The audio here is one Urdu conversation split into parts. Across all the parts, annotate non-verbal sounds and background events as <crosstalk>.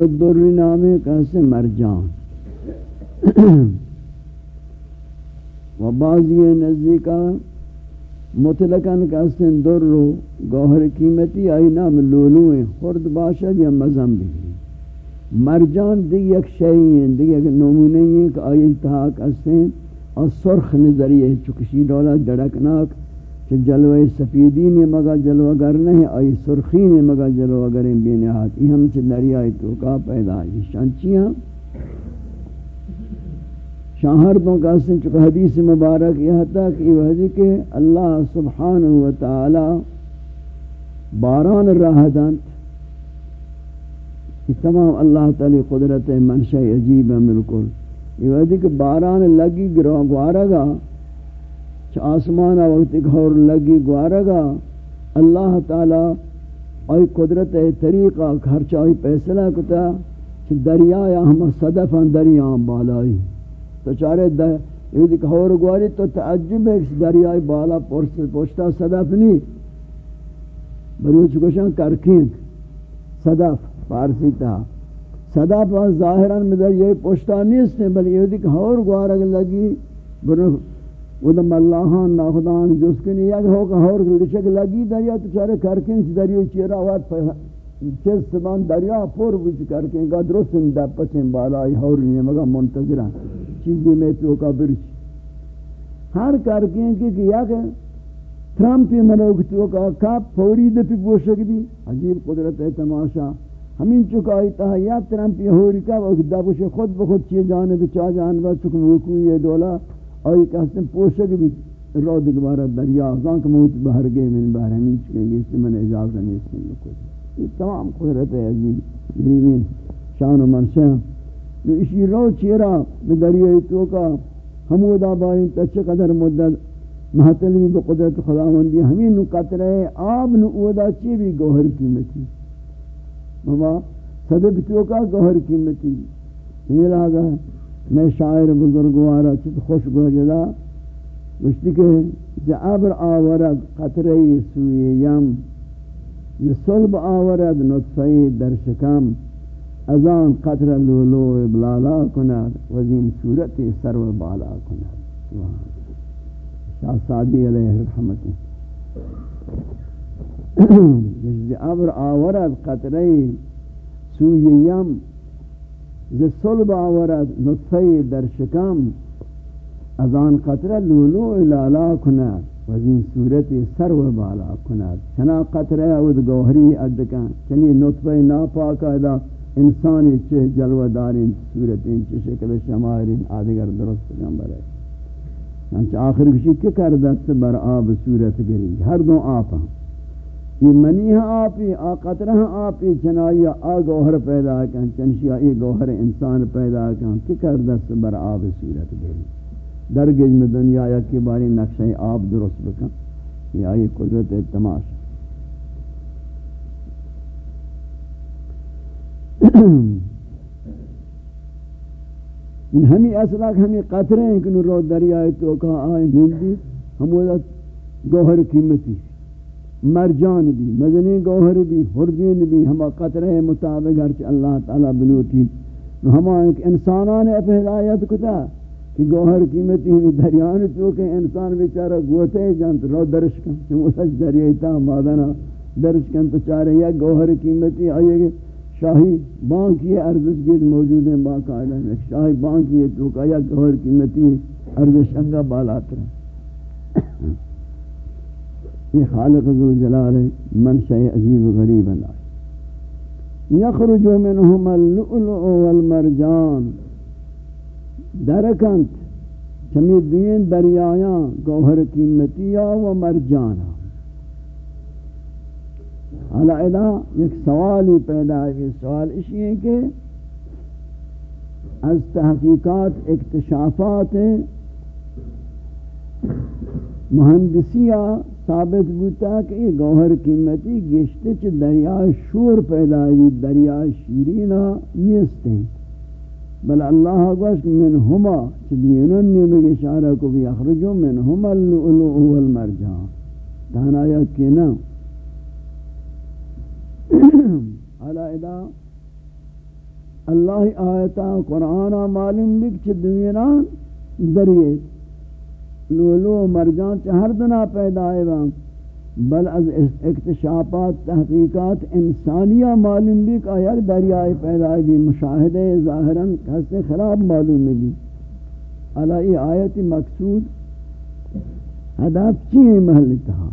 دوری نامے کیسے مرجان۔ <clears throat> و بعضی نزدیکا مطلقاً کیسے در رو گوہر قیمتی آئی نام لولو ہیں خرد باشد یا مزم بھی مرجان دی یک شئی ہیں دی یک نمونے ہیں کہ آئی اتحاق کیسے اور سرخ نظریہ چکشی دولا جڑکناک کہ جلوہ سفیدی نے مگا جلوہ گر نہیں، آئی سرخی نے مگا جلوہ گریں بے نہات یہ ہم سے دریائی توکا پیدا ہے شانچیاں شاہردوں کا سن چکا حدیث مبارک یہ تھا کہ یہ وحدی کہ اللہ سبحانہ وتعالی باران راہ دانت یہ تمام اللہ تعالی قدرت منشا عجیب ہے ملکل یہ وحدی کہ باران لگی گروہ گوارگا چ آسمان وقت گھور لگی گوارگا، اللہ تعالی ای قدرت طریقہ ہر چاہی فیصلہ کتا چ دریا یا ہم صدف دریا بالائی۔ تو چارے یہ دیکھ اور گواری تو تعجب ہے کہ دریائی بالا پوشتا صدف نہیں بروچ گوشن کرکین صدف پارسی تا۔ صدف ظاہران میں در یہ پوشتا نہیں اس نے بل یہ دیکھ اور گوارگ لگی۔ برو ودم اللہان ناخدان جس کنی یک ہو کہ ہور لشک لگی دریا تو چارے کرکن چی دریا چیرا وات چیز سبان دریا پور بچ کرکن گا درست دا پچن بالائی ہور نہیں مگا منتظران چیزی میں تو کا برچ ہر کرکن کی کہ یک ٹرمپی منوک تو کا کپ فوری دے پی پوشک دی عجیب قدرت ہے تماشا ہمین چکا ایتا ہے یا ٹرمپی ہوری کا وقت دا خود بخود چی جانب چا جانب چکم وکوی یہ دولا آئی کہتے ہیں پوشک بھی رو دکبارہ دریا زانک موت بہر گئے من بہر ہمیں چکیں گے اس سے من اجازہ نہیں اس میں لکھو یہ تمام قدرت ہے عزیز گریبی شان و منشا جو اسی رو چیرا میں دریا تو کا حمود آبائی تچ قدر مدد محتلی بقدرت خدا مندی ہمیں نو قطرہ آب نو اودا چی بھی گوھر قیمتی۔ بابا، صدق تو کا گوھر قیمتی۔ یہ لہذا میں شاعر بزرگوارا چت خوش گوجدا گشتی کہ جعبر آورد قطرے سوی یم صلب آورد نطفه در شکم۔ از آن قطر لولو ابلالا کند، وزین صورت سرو بالا کند۔ شاہ سعدی علیہ الرحمت۔ <clears throat> جعبر آورد قطرے سوی یم ز صلب آورد نطفه در شکم، از آن قطره لولو الالا کند و از این صورت سر و بالا کند چنا قطره اود گوهری ادکن چنی نطفه ناپاک ادا انسانی چه جلوه دارین صورتین چه شکل شمارین آدگر درست کن برای. چنانچہ آخر کشی کہ کردست بر آب صورت گری. ہر دو آپ ہیں یہ منی ہاں آپی آ قطرہ ہاں آپی چنائی آ گوہر پیدا کن چنشی آئی گوہر انسان پیدا کن کہ کر دست بر آب صورت گئی درگج میں دنیا یا کی باری نقشہ آب درست بکن یا یہ قدرت تماش۔ <clears throat> ان ہمیں اصلاق ہمیں قطرے ہیں کہ نو دریائے تو کہا آئے مندی ہم وہ گوہر قیمتی مرجان بھی مدنی گوہر بھی حردین بھی، ہما قطرہ مطابق ہرچ اللہ تعالی بلوٹی۔ ہما انسانان اپنے ہدایت کتا کہ گوہر قیمتی ہمی دریان تو کہ انسان بیچارہ گوتے جانت رو درش کن۔ چموسج دریائیتا مادنا درش کن تو چارے یا گوہر قیمتی آئیے کہ شاہی بانک یہ ارزش گید موجود ہیں بانک آئیے میں شاہی بانک یہ تو کہ یا گوہر قیمتی ارزش انگا بالات رہے یہ خالق ذو جلال منشأ عجیب و غریب اللہ یخرج منہم اللؤلؤ والمرجان۔ درکنت چمی دین دریایاں، گوہر قیمتیہ و مرجانا حالا ادا ایک سوالی پیدا ہے سوال اسی ہے کہ از تحقیقات اکتشافات مہندسیہ ثابت بوتا کہ یہ گوہر قیمتی گشتے چھ دریا شور پیدا ہوئی، دریا شیرینہ نیستیں بل اللہ گوشت من ہما چھ دینن نیمگ اشارہ کو بھی اخرجو من ہما اللؤلؤ والمرجان دانا یا کنا علا ادا اللہ آیتا قرآن معلوم بک چھ دنیا دریئے۔ لولو مرجان چہر دنا پیدا آئے بل از اکتشافات، تحقیقات، انسانیہ معلوم بھی کہ یک دریائے پیدا بھی، مشاہدے ظاہراً کسے خراب معلوم بھی علائی آیت مقصود ہدف چیئے محل تہا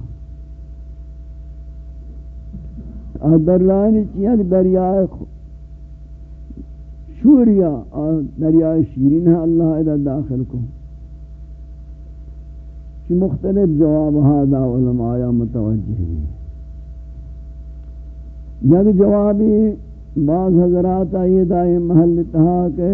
در رانی چیئے دریائے شوریا اور دریائے شیرین ہے، اللہ ادھا داخل کو۔ کہ مختلف جواب ہادا علماء متوجہ ہیں۔ یک جوابی بعض حضرات آئیے دائیں محل تہا کہ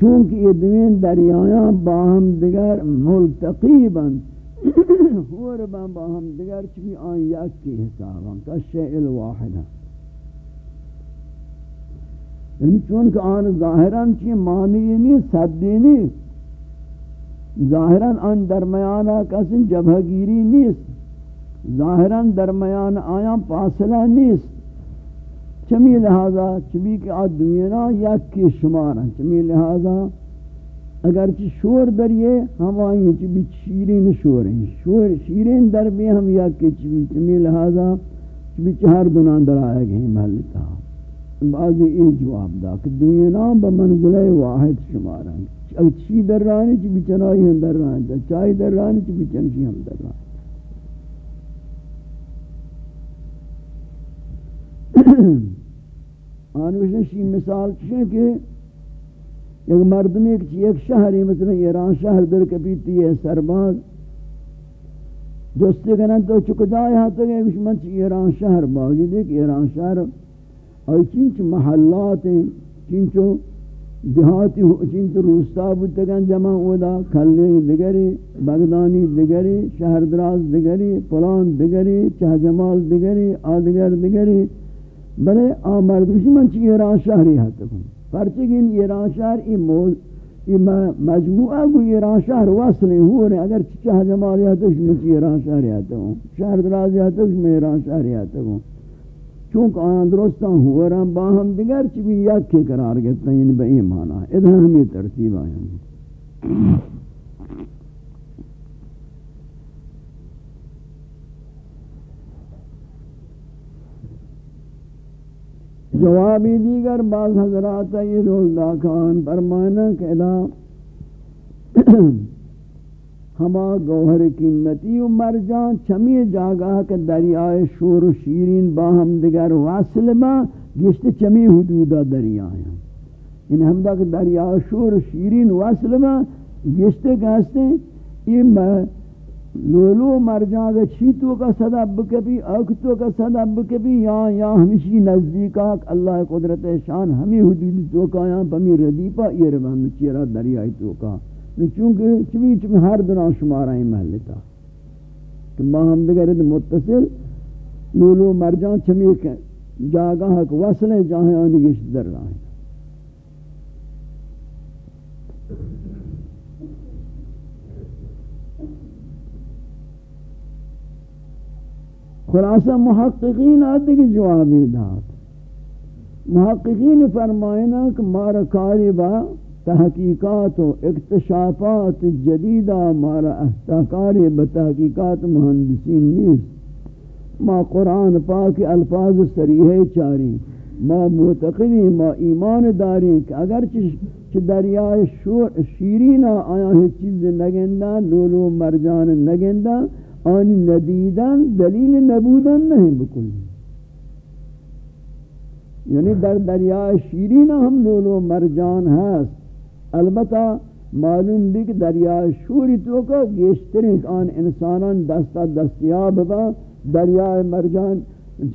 چونکہ یہ دوین دریایاں باہم دیگر ملتقیباً <coughs> ہور بن باہم دیگر چمی آن یک کی حساباں کا شیئل واحدہ یعنی چونکہ آن ظاہراً چی معنی نہیں صدی نہیں ظاہراً ان درمیانہ کسی جبہ گیری نیست، ظاہراً درمیان آیا فاصلہ نیست۔ چمی لہذا، چمی کہ آدمینا یک کی شمارا چمی لہذا اگرچہ شور در یہ ہم آئیں چمی شیرین شور ہیں۔ شور شیرین در بھی ہم یک کی چمی چمی لہذا چمی چہر دنان در آئے گئے محلتا بعضی این جواب دا کہ دنیا بمنزلہ واحد شمارا چی در رانی چی بچنائی ہم در رانی چائی در رانی چی بچنشی ہم در رانی <coughs> آنوشن شی مثال چشن کہ ایک مردمی ایک شہری مثلا ایران شہر در کپیتی ہے سرباز دوستے کنن تو چکو جائے ہاں تو کہ من چی ایران شہر باوجود ہے کہ ایران شہر اور چنچ محلات ہیں، چنچو دیہاتی چنچ روستا بودتگن جمع اودا کھلے دگری، بغدانی دگری، شہر دراز دگری، پلان دگری، چہ جمال دگری، آدگر دگری، بلے آمرد من چی ایران شہری ہاتکوں پرچگین ایران شہر ای موز ای مجموعہ کو ایران شہر وصلیں ہو رہے، اگر چہ جمال ہاتکش من چی ایران شہری ہاتکوں شہر دراز ہاتکش من ایران شہری ہاتکوں چونکہ آن درستان ہوا رہا باہم دیگر چی بھی یک کے قرار گئتا یعنی بے ایمانا ادھا ہمیں ترتیب آیا جوابی دیگر بعض حضرات یہ رول داکان فرمانا کہ ادا ہما گوہر قیمتی و مرجان چمی جاگاہ کے دریائے شور و شیرین باہم دیگر واصل با گشت چمی حدودہ دریائے ان ہمدہ کہ دریائے شور و شیرین واصل با گشت کہستے یہ لولو مرجان کے چیتوں کا صدب کبھی اکتوں کا صدب کبھی، یا یا ہمیشی نزدیکا اللہ قدرت شان ہمیں حدود تو کا یا بمی ردیپا یہ ربہم چیرہ دریائی تو کا چونکہ چوی چوی ہر دنوں شمارہ ہی محلتا کہ ما ہم دیگر متصل، لولو مرجان چمی کے جاگاہ کو وصلیں جاہیں آنی گشت در رہا ہے۔ خلاصہ محققین آتے کہ جوابی داد۔ محققین فرمائنا کہ مارا کاری با تحقیقات و اکتشافات جدیدہ مارا احتاکار بتحقیقات مہندسین نیست۔ ما قرآن پاک الفاظ سریح چاری ما معتقدی، ما ایمان داری کہ اگر چھ دریائے شیرین آیا ہے چیز نگندہ لولو مرجان نگندہ، آنی ندیدن، دلیل نبودن نہیں بکل۔ یعنی در دریائے شیرین ہم لولو مرجان ہست۔ البتہ معلوم بھی کہ دریا شوری تو کا گیشترین آن انسانان دستا دستیاب با، دریا مرجان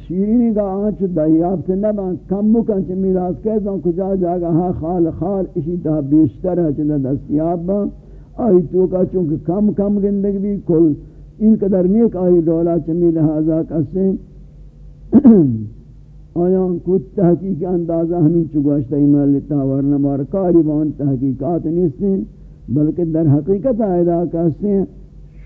شیرینی کا آنچ دریاب سے نبا کم مکن چھ میراز کہتا ہوں کجا جاگا ہاں خال خال اسی تا بیشتر ہے چھ دستیاب با۔ آئی تو کا چونکہ کم کم گندگ بھی، کل ان قدر نیک آئی دولا چمی لہذا کسے۔ آیا کچھ تحقیق اندازہ ہمیں چگوشتا ایمان لیتا ورنہ مارکاری بان تحقیقات نہیں بلکہ در حقیقت آئیدہ کہتے ہیں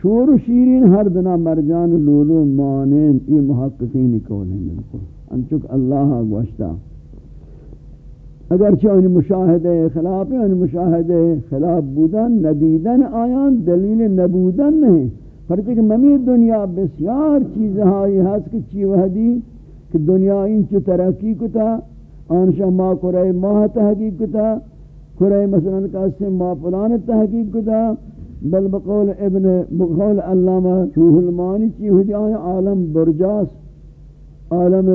شور و شیرین ہر دنہ مرجان لولو مانین یہ محققین کول ہیں بالکل۔ انچک اللہ گوشتا اگرچہ ان مشاہدہ خلاف ان مشاہدہ خلاف بودن، ندیدن آیان دلیل نبودن نہیں۔ فرق کہ ممی دنیا بسیار چیز ہائی ہست کہ چی وحدی؟ کہ دنیا انچ ترقی کتا آنشا ما قرآن ماہ تحقیق کتا قرآن مثلا کہتے ما پلان تحقیق کتا، بل بقول ابن، بقول علامہ روح المانی چی ہوئی آیا عالم برجاس، عالم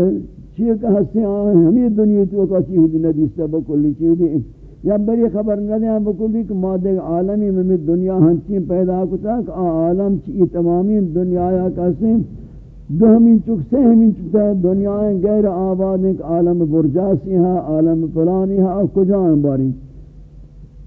چی کہ ہستے آئے ہمیں دنیا تو کا چی ہوئی ندیستا بکلی چی ہوئی یا بری خبر نہ دیں بکلی کہ مادہ عالمی میں دنیا ہنچی پیدا کتا، کہ عالم چی تمامی دنیا آیا کہتے دو ہمیں چک سے ہمیں چکتا ہے دنیا غیر آباد ایک عالم برجاسی ہے عالم پلانی ہے کجا ہیں باری؟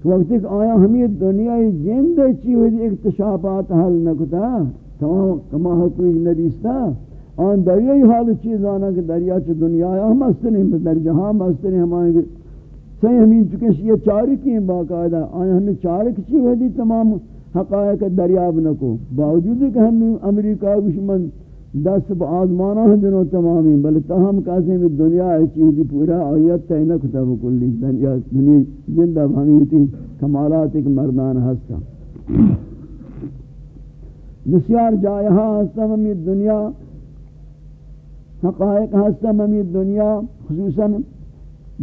تو وقت ایک آیا ہمیں دنیای جند چی ہوئی اکتشافات حل نکتا؟ تمام کما حقوی ندیستا؟ آن دریای حال چیز آنا کہ دریا چی دنیا ہم استنی در جہاں ہم استنی ہمائیں صحیح ہمیں چکے یہ چارک ہیں باقاعدہ آیا ہمیں چارک چی ہوئی تمام حقائق دریاب نکو؟ باوجود کہ ہم امریکہ گشمن دست با آزمانہ جنو تمامی بل تاہم کاسی میں دنیا ہے چیزی پورا آیت تینہ کتاب کلی دنیا دنیا جندہ بھانیتی کمالات ایک مردان ہستا۔ بسیار جائہا ہستا ممی دنیا، حقائق ہستا ممی دنیا، خصوصا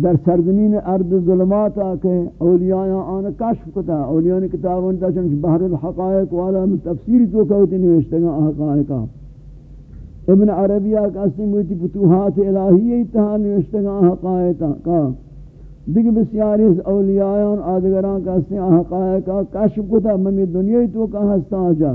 در سرزمین ارض ظلمات آکے اولیاء آن کشف کتا، اولیاء کتاب انتا چنش بحر الحقائق والا تفسیری تو کہتے نوشتگا حقائقہ ابن عربیہ کا اصلی موتی فتوحات الہی اتحان نوشتگاں حقائقہ کا دیکھ بسیاری اولیاء آدگران کا اصلی حقائقہ کشف کتا ممی دنیا تو کا ہستا جا،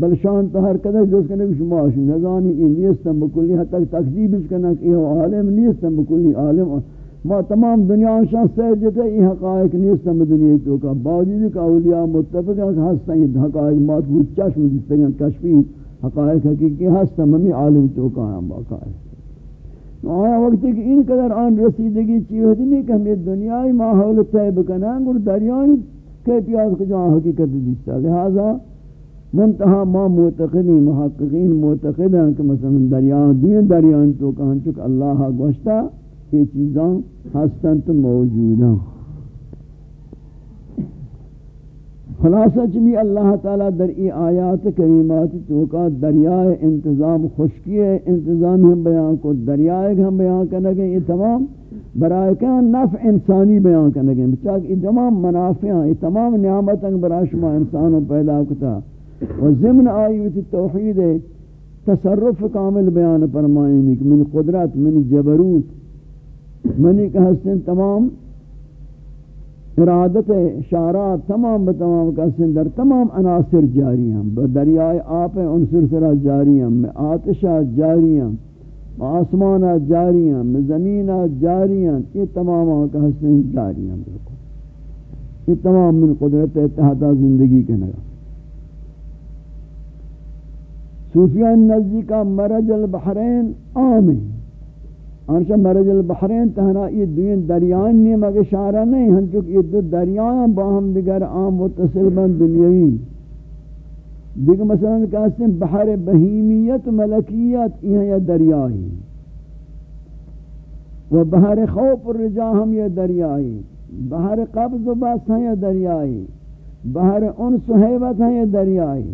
بل شان تو ہر قدر جو اس نبی شما شو نگانی این نیستم بکلی حتی تکذیب اس کا نک یہ عالم نیستم بکلی عالم، ما تمام دنیا شان سہجتا یہ حقائق نیستم دنیا تو کا باوجود کا اولیاء متفق ہستا یہ حقائق مات چشم دیتے ہیں کشفی حقائق حقیقی ہستا ممی عالم تو کہاں باقا ہے آیا وقت کہ ان قدر آن رسیدگی چی ہوتی نہیں کہ ہمیں دنیای ماحول طیب کنان اور دریانی کیفیات کو جہاں حقیقت دیتا لہذا منتہا ما معتقدی محققین معتقد ہیں کہ مثلا دریان دین دریان تو کہاں چک اللہ گوشتا یہ چیزاں ہستن تو موجود ہیں خلاصہ چمی اللہ تعالی در ای آیات کریمات توکا دریائے انتظام خشکی انتظام ہم بیان کو دریائے ہم بیان کرنے گے یہ تمام برائے کیا نفع انسانی بیان کرنے گے بچاک یہ تمام منافع یہ تمام نعمت برای شما انسانوں پیدا کتا۔ و ضمن آئیوتی توحید تصرف کامل بیان فرمائیں من قدرت، من جبروت، منی کہ ہستن تمام ارادت اشارات تمام بتمام کا سندر تمام عناصر جاری ہیں۔ دریائے آپ عنصر سرا جاری ہیں۔ میں آتشات جاری ہیں آسمانات جاری ہیں، میں جاری ہیں۔ یہ تمام کا حسن جاری ہیں۔ بالکل۔ یہ تمام من قدرت اتحادہ زندگی کے نگا صوفیہ نزدی کا مرج البحرین عام ہے انشا مرج البحرین تہنا یہ دوین دریان نہیں مگر شارہ نہیں ہم چک یہ دو دریان باہم دیگر عام متصل بند دنیاوی۔ دیکھ مثلا کہتے ہیں بحر بہیمیت ملکیت یہ یہ دریائی۔ و بحر خوف الرجا ہم یہ دریائی۔ بحر قبض و بس ہیں یہ دریائی۔ بحر انس و حیبت ہیں یہ دریائی۔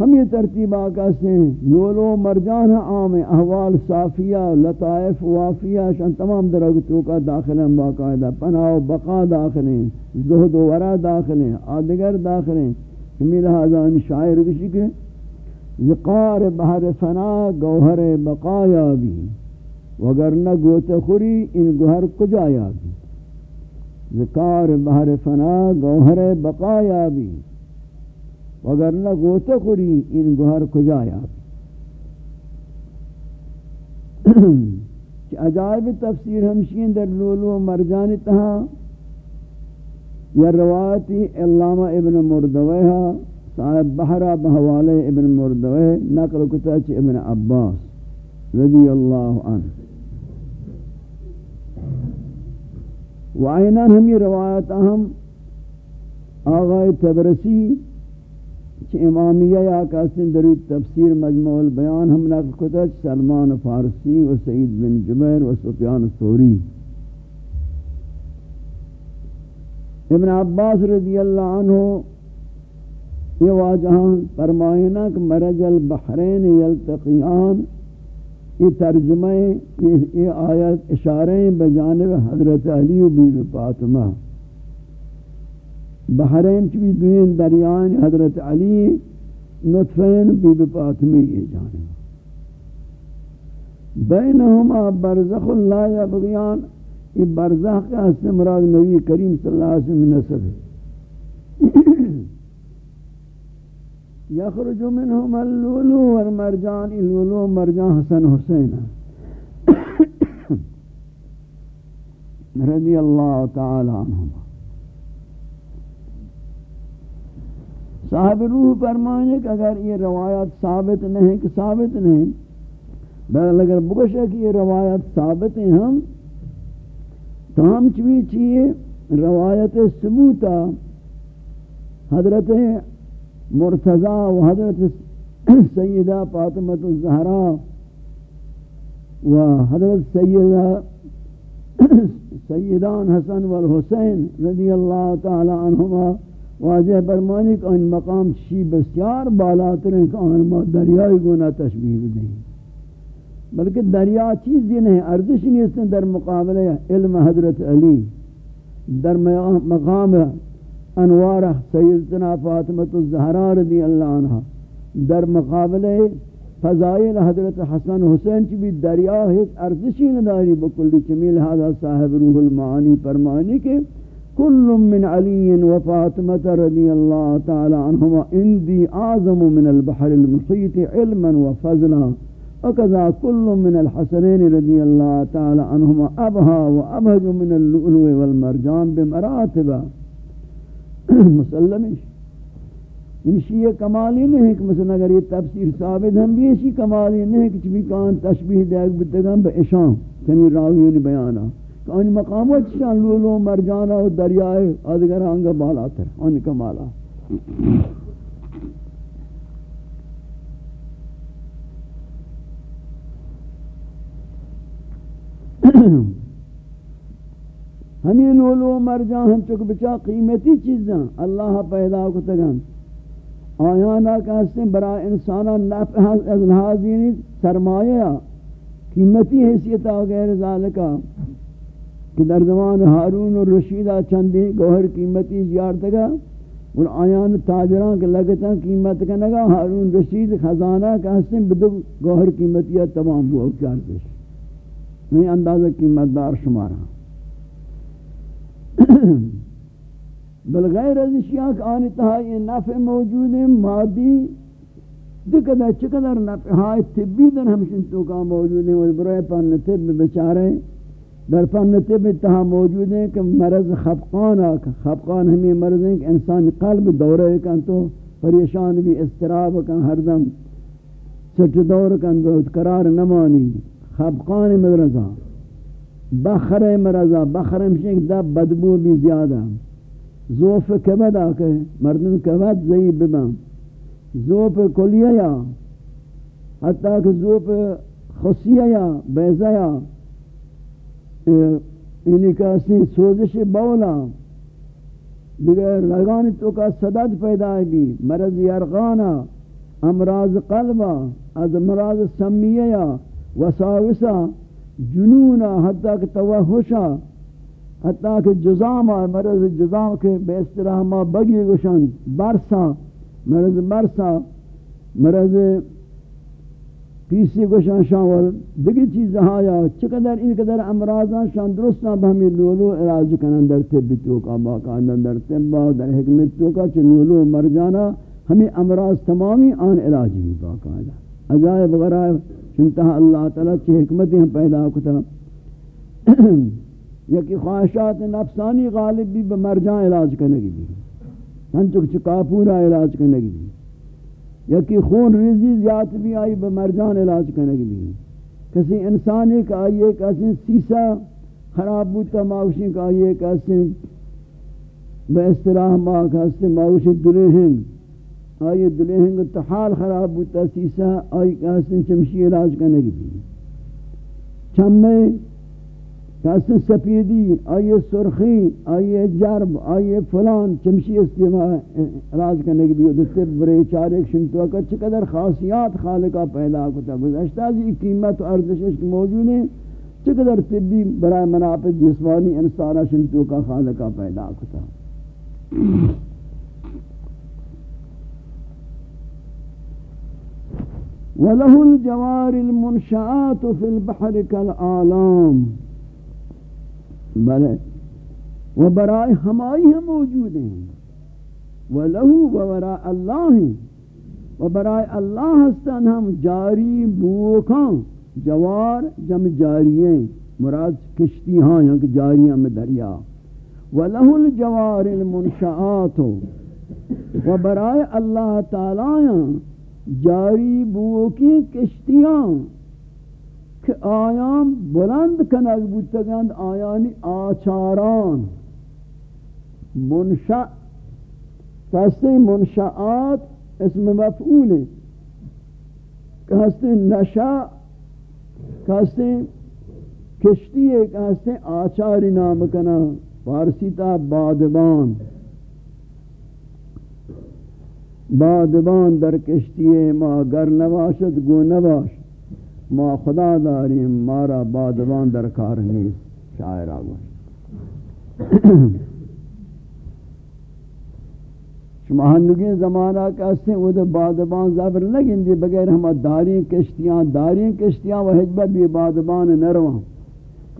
ہم یہ ترتیب آقا سے یولو مرجان عام احوال، صافیہ، لطائف، وافیہ، شان تمام درگتوں کا داخل ہیں باقاعدہ پناہ و بقا داخل ہیں۔ زہد و ورا داخل ہیں، آدگر داخل ہیں۔ ہمیں لہذا ان شاعر کسی کے زقار بحر فنا، گوہر بقایا بھی وگر نہ گوت خوری، ان گوہر کجایا بھی زقار بحر فنا، گوہر بقایا بھی اگر نہ گوتے خوری ان گوھر کجایا؟ <clears throat> عجائب تفسیر ہمشین در لولو مرجان تہا، یا روایتی علامہ ابن مردوہ صاحب بحرہ بحوالے ابن مردوہ نقل کتاچ ابن عباس رضی اللہ عنہ۔ وعینان ہمی روایت اہم آغای تبرسی امامیہ یا کاسن دری تفسیر مجموع البیان ہم نقل کتج سلمان فارسی و سعید بن جبیر و سفیان سوری ابن عباس رضی اللہ عنہ یہ واجہاں فرمائنا کہ مرج البحرین یلتقیان۔ یہ ترجمہ، یہ آیت اشاریں بجانب حضرت علی و بی فاطمہ۔ بحرین چوی دوین دریان حضرت علی نطفین بی بی فاطمی یہ جانے بینہما برزخ اللہ یا بغیان یہ برزخ کا حسن مراد نبی کریم صلی اللہ علیہ وسلم نصب ہے. <clears throat> یخرج منہم اللولو والمرجان. اللولو مرجان حسن حسین <clears throat> رضی اللہ تعالی عنہما. صاحب روح فرمانے کہ اگر یہ روایت ثابت نہیں کہ ثابت نہیں، بل اگر بگش ہے کہ یہ روایت ثابت ہیں ہم، تو ہم چوی چیئے روایت ثبوتا حضرت مرتضی و حضرت سیدہ فاطمت الزہرا و حضرت سیدہ سیدان حسن والحسین رضی اللہ تعالی عنہما واضح برمانی کہ ان مقام شی بسیار بالاتر ہیں کہ ان ما دریائی گونا تشبیح دیں بلکہ دریا چیز یہ نہیں، ارزش نہیں اس در مقابلے علم حضرت علی، در مقام انوار سیدنا فاطمت الزہرا رضی اللہ عنہ۔ در مقابلے فضائل حضرت حسن حسین چی بھی دریا ہے ارزشی نداری، بکلی چمیل حضرت صاحب روح المعانی فرمانی کے كل من علي وفاطمة رضي الله تعالى عنهما عندي أعظم من البحر المحيط علما وفضلا. وكذا كل من الحسنين رضي الله تعالى عنهما أبها وأبهج من اللؤلؤ والمرجان بمراتب مسلمش ان شیئے کمالی نہیں کہ مثلا اگر یہ تفسیر ثابت ہم بھی اسی کمالی نہیں کہ چبی کان تشبیح دیکھ بتگم بے اشان چنی راویون بیانا۔ ان مقامات شان لولو مرجانا و دریائے ادگر آنگا بالا تر ان کا مالا۔ ہمیں لولو مرجان ہم چک بچا قیمتی چیزیں اللہ پیدا کو تگن آیانا کہتے ہیں برای انسانا نفع از نحاظینی سرمایہ، قیمتی حیثیتا غیر ذالکہ کہ در زمان ہارون اور رشیدہ چندی گوہر قیمتی زیارت گا اور آیان تاجران کے لگتا قیمت کا نگا ہارون رشید خزانہ کا حسن بدو گوہر قیمتیہ تمام ہوا چار پیش۔ میں اندازہ قیمت دار شمارا <coughs> بل غیر از اشیاء کہ آنی تہائی نفع موجود ہے مادی دکھتا چقدر نفع، ہائی طبی دن ہمشن تو کا موجود ہے وہ برای پان طب بچارے۔ در فن طب اتہا موجود ہیں کہ مرض خفقان آکا. خفقان ہمیں مرض ہیں کہ انسان قلب دورے کن تو پریشان بھی استراب کن، ہر دم سٹ دور کن تو قرار نمانی. خفقان مرضا. بخر مرضا. بخر ہمشن دا بدبو بھی زیادہ. زوف کبد آکے مردم کبد زی ببن. زوف کلیہ یا. حتیٰ کہ زوف خصیہ یا بیزہ یا. یعنی کسی سوزش بولا دیگر لگانی تو کا صدد پیدا بھی مرض یرغانا امراض قلبا از امراض سمیہ وساوسا جنونا حتیٰ کہ توحشا حتیٰ کہ جزاما مرض جزام کے بے استراح ما بگی گشن برسا مرض برسا مرض پیسی کو شان شان دیگه چیز ہایا چقدر این قدر امراضان شان درست نہ بہمی لولو علاج کنن در طب تو کا باقا در طب، در حکمت تو کا چلولو مر جانا ہمیں امراض تمامی آن علاج بھی باقا عجائب غرائب چنتہا اللہ تعالی چی حکمتیں پیدا کتا. <clears throat> یکی خواہشات نفسانی غالب بھی بمرجان علاج کرنے کی بھی ہم چک چکا پورا علاج کرنے کی بھی یکی خون ریزی زیادت بھی آئی بمرجان علاج کرنے کی بھی کسی انسان ایک آئیے کسی سیسا خراب بودتا ماوشی کا آئیے کسی بے استراح ماں کسی ماوشی دلے آئی دلہنگ تو حال خراب بوتا سیسا آئی کہاستن چمشی علاج کا نگی بھی چمے کہاستن سپیدی آئی سرخی آئی جرب آئی فلان، چمشی استعمال علاج کا نگی بھی دستے برے چارک شنتو کا چقدر خاصیات خالقہ پیدا کتا. گزشتہ دی قیمت و ارزشش موجود ہیں چقدر طبی برای منافع جسمانی انسانا شنتو کا خالقہ پیدا کتا. وله الجوار المنشآت في البحر كالآلام بلے و برائے ہمائی ہم موجود ہیں ولہو و براء اللہ ہیں و برائے اللہ ہستن ہم جاری بوکاں جوار جم جارییں مراد کشتی ہاں یہاں کہ جاریاں میں دریا۔ وَلَهُ الْجَوَارِ الْمُنْشَآتُ و برائے اللہ تعالیٰ جاری بو کی کشتیاں۔ کہ آیام بلند کنگ بودتگند آیانی آچاران. منشا کہستے منشاات اسم مفعولی مفعول ہے کہستے نشا کہستے کشتی ہے کہ کہستے آچاری نام کنا فارسی تا بادبان. بادبان در کشتی ہے ما، گر نباشد گو نباش. ما خدا داریم مارا بادبان در کار نیست، شاعر آگوش <clears throat> شما ہندگی زمانہ کہتے ہیں وہ دے بادبان زبر لگن دی بغیر ہم دارین کشتیاں دارین کشتیاں وہ حجبہ بھی بادبان نروان.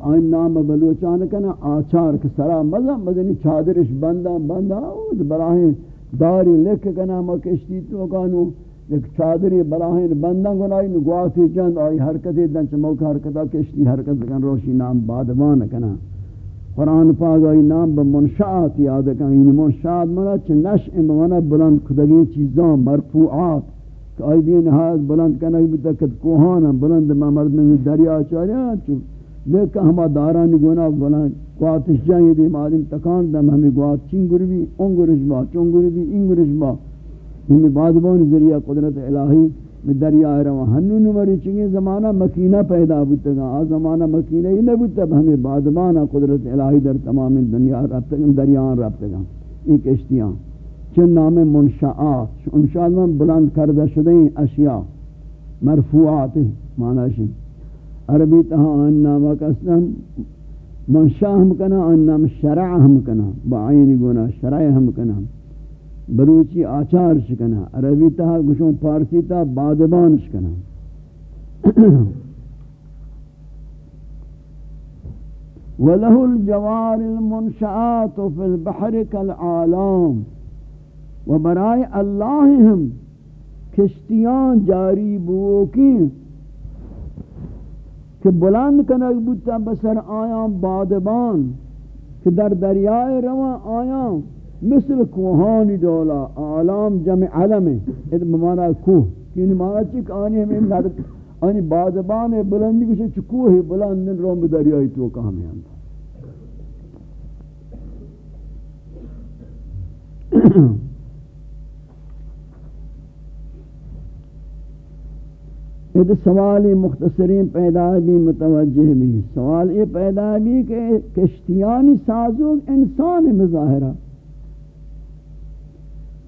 آئین نام بلوچان کنا آچار کے سرا مزہ مزنی چادرش بندہ بندہ براہیں داری لکھ کنا ما کشتی تو کانو ایک چادری براہیں بندہ گنائی نگواتی چند آئی حرکتی دن چموک حرکتا کشتی حرکت کن، روشی نام بادبان کنا قرآن پاک آئی نام بمنشاعت یاد کن. یعنی منشاعت منا چھ نشع منا بلند کدگی چیزاں مرفوعات. کہ آئی بھی نہایت بلند کنک بھی تکت کوہانا بلند ممرد میں دریا چاہیا چو لیکن ہما دارانی گناہ بلند. قواتش جائیں دی مادم تکان دم ہمیں قوات چنگر بھی انگرش با چنگر بھی انگرش با. ہمیں بادبان ذریعہ قدرت الہی میں دریا رہا۔ ہنو نمری چنگے زمانہ مکینہ پیدا بودتا گا آ زمانہ مکینہ ہی نبودتا ہمیں بادبانہ قدرت الہی در تمام دنیا رابطہ گا، دریان رابطہ گا۔ یہ کشتیاں چن نام منشاعات منشاعات میں بلند کردہ شدیں اشیاء۔ مرفوعات معنی شیں عربی تہا آن نامہ کسنا۔ منشا ہم کنا، آن نام شرع ہم کنا۔ بعین گونا شرع ہم کنا۔ بروچی آچار شکنا عربی تہا گشوں پارسی تہا بادبان شکنا وَلَهُ الْجَوَارِ الْمُنْشَآتُ فِي الْبَحْرِ كَالْعَالَامِ۔ و برائے اللہ ہم کشتیاں جاری بوکی کہ بلند کنک بودتا بسر آیاں بادبان، کہ در دریائے روان آیاں۔ مثل کوہانی دولا عالم جمع علم ہے مانا کوہ کیونی مانا چک، آنی ہمیں نرد آنی بادبان بلندی کچھ چکوہ بلند روم دریائی تو کہاں میں آندا یہ سوالی مختصرین پیدا بھی متوجہ بھی سوال یہ پیدا بھی کہ کشتیانی سازوگ انسان مظاہرہ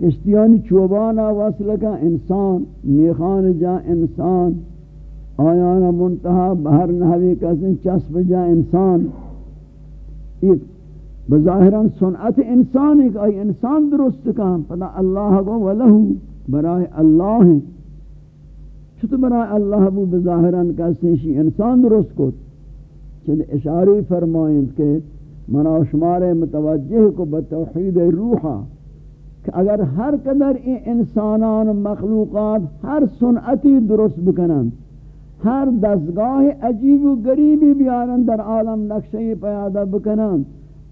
کشتیانی چوبانا وصل کا انسان، میخان جا، انسان آیانا منتہا، بہر نحوی کسن چسب جا، انسان۔ ایک بظاہران سنعت انسان ایک، آئی انسان درست کام، پدا اللہ کو ولہو برای اللہ ہیں۔ چھتو برای اللہ ابو بظاہران کسی شی انسان درست کو چند اشاری فرمائند کہ منا شمار متوجہ کو بتوحید روحا کہ اگر ہر قدر این انسانان و مخلوقات ہر سنعتی درست بکنن ہر دستگاہ عجیب و غریبی بیارن در عالم نقشی پیادا بکنن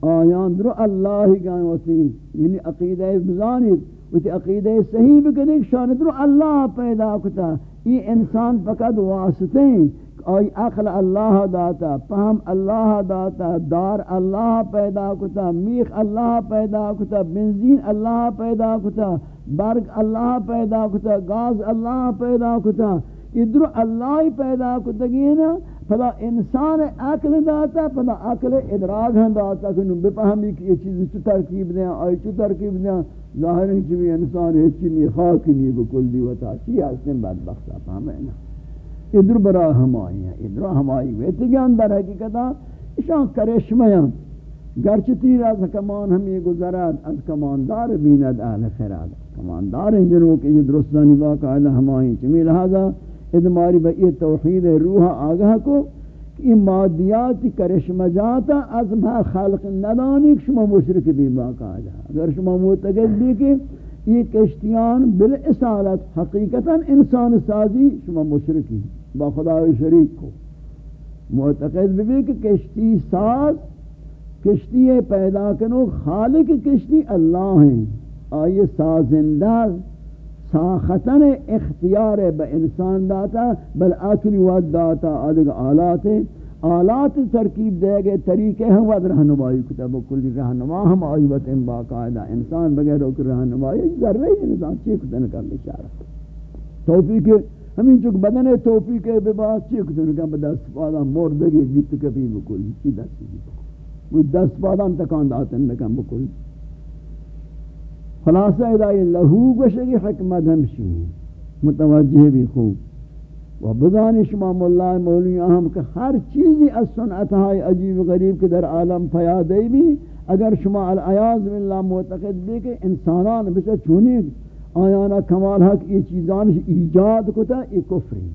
آیان درو اللہ گاں ہوتی یعنی عقیدہ بزانید، وتی عقیدہ صحیح بکنی شان درو اللہ پیدا کتا. یہ انسان فقط واسطے ہیں آئی عقل اللہ داتا، پہم اللہ داتا، دار اللہ پیدا کتا، میخ اللہ پیدا کتا، بنزین اللہ پیدا کتا، برگ اللہ پیدا کتا، گاز اللہ پیدا کتا ادھر اللہ پیدا کتا گینا، پدا انسان عقل داتا، پدا عقل ادراگ ہم داتا کہ نو بپہمی کہ یہ چیز چو ترکیب دیں آئی چو ترکیب دیں ظاہر ہے کہ انسان ہے چنی خاک نہیں بکل دیوتا چی حسن بدبختہ پہمیں نا؟ ادھر برا ہمائی ہیں، ادھر ہمائی ویتی کے اندر حقیقتا اشان کرشمیاں گرچہ تیر از کمان ہمیں گزرات از کماندار بیند اہل خیرات کماندار ہیں جنہوں کہ یہ درستانی باقاعدہ ہمائی چمی لہذا ادماری با یہ توحید روح آگاہ کو کہ مادیات کرشم جاتا از ما خلق ندانی کہ شما مشرک بھی باقاعدہ اگر شما معتقد بھی کہ یہ کشتیان بالاسالت حقیقتا انسان سازی شما مشرکی با خدا شریک کو۔ معتقد بھی کہ کشتی ساز، کشتی پیدا کنو خالق کشتی اللہ ہیں۔ آئیے سازندہ، ساختن اختیار با انسان داتا، بل اکلی ود داتا آدھگ آلات آلات ترکیب دے گئے طریقے ہم ود رہنمائی کتاب کلی رہنما ہم آئیوت ان باقاعدہ انسان بغیر اوک رہنمائی، ذرہ انسان چیک دن کر بیچارہ۔ توفیق ہمیں چک بدن توفیق ہے بے بات چیک دن کر بدست پادا مردگی بیت کبھی بکلی چی دستی وہ دست پادا تکان داتن نکم بکلی خلاصہ ادائی لہو گوشگی حکمت ہمشی متوجہ بھی خوب. و بدان شما مولا مولی اہم کہ ہر چیزی از سنعتہائی عجیب غریب کے در عالم پیادے بھی اگر شما العیاض باللہ معتقد بھی کہ انسانان بچہ چونی آیانا کمال حق یہ چیزان ایجاد کتا، یہ کفری۔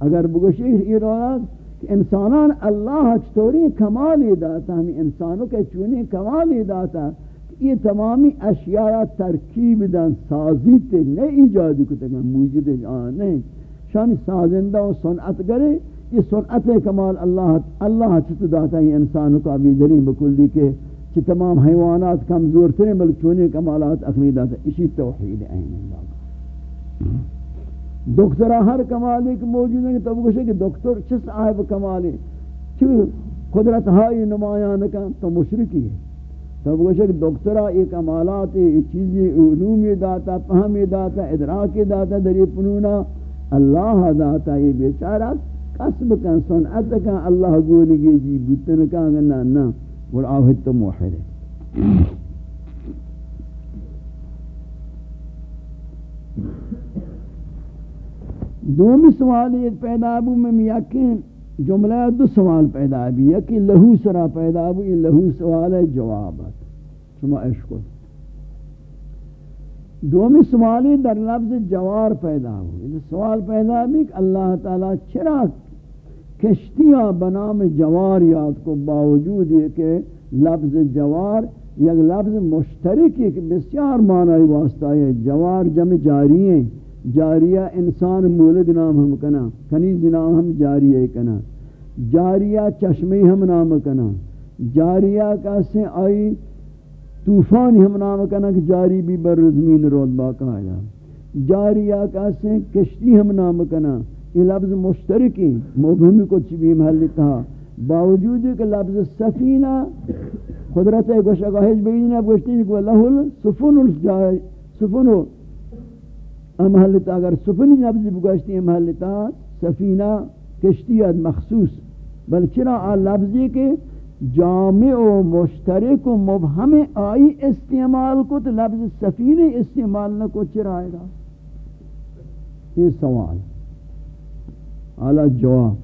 اگر بگوشی یہ روایت کہ انسانان اللہ چطوری کمالی داتا، ہمیں انسانوں کے چونی کمالی داتا یہ تمامی اشیاء ترکیب دن سازی تے نہیں ایجاد کو تک موجود آن نہیں۔ شان سازندہ و سنعت کرے یہ سنعت کمال اللہ اللہ چھت داتا ہے انسان کو ابھی ذریع بکلی کے کہ تمام حیوانات کمزور تھے بلکہ چونے کمالات اخلی داتا اسی توحید عین اللہ دکترہ ہر کمالی کے موجود ہیں تو وہ کہ دکتر چس آئے کمالی؟ چھو قدرت ہائی نمایاں کا تو مشرکی ہے۔ تب وہ شک دکترہ ایک امالات ایک چیزی علومی داتا، پہمی داتا، ادراکی داتا در پنونا اللہ داتا یہ بیچارہ قصب کن سنعت کن، اللہ گولی گی جی بتن کن نا نا والآوہد تو موحد ہے۔ دومی سوالی پیدا ابو میں یقین جملہ دو سوال پیدا بھی یکی لہو سرا پیدا بھی لہو سوال ہے جوابت شما عشق دومی سوالی در لفظ جوار پیدا ہوئی سوال پیدا بھی کہ اللہ تعالی چرا کشتیاں بنام جوار یاد کو باوجود یہ کہ لفظ جوار یک لفظ مشترک ہے کہ بسیار معنی واسطہ ہے۔ جوار جمع جاری ہیں۔ جاریہ انسان مولد نام ہم کنا، کنیز نام ہم جاریہ کنا۔ جاریہ چشمی ہم نام کنا۔ جاریہ کیسے آئی طوفان ہم نام کنا کہ جاری بھی بر زمین رود باقا آیا جاریہ کیسے کشتی ہم نام کنا۔ یہ لفظ مشترکی مبہمی کو چبی محل تھا۔ باوجود کہ لفظ سفینہ قدرت گوشہ گاہج بیدین گوشتی ہے کہ لہل سفن الجائے سفنو محلتا اگر سفنی لفظی بگوشتی ہے محلتا سفینہ کشتیت مخصوص۔ بل چرا لفظی کے جامع و مشترک و مبہم آئی استعمال کو تو لفظ سفینہ استعمال نہ کو چرا آئے گا۔ یہ سوال۔ اعلی جواب۔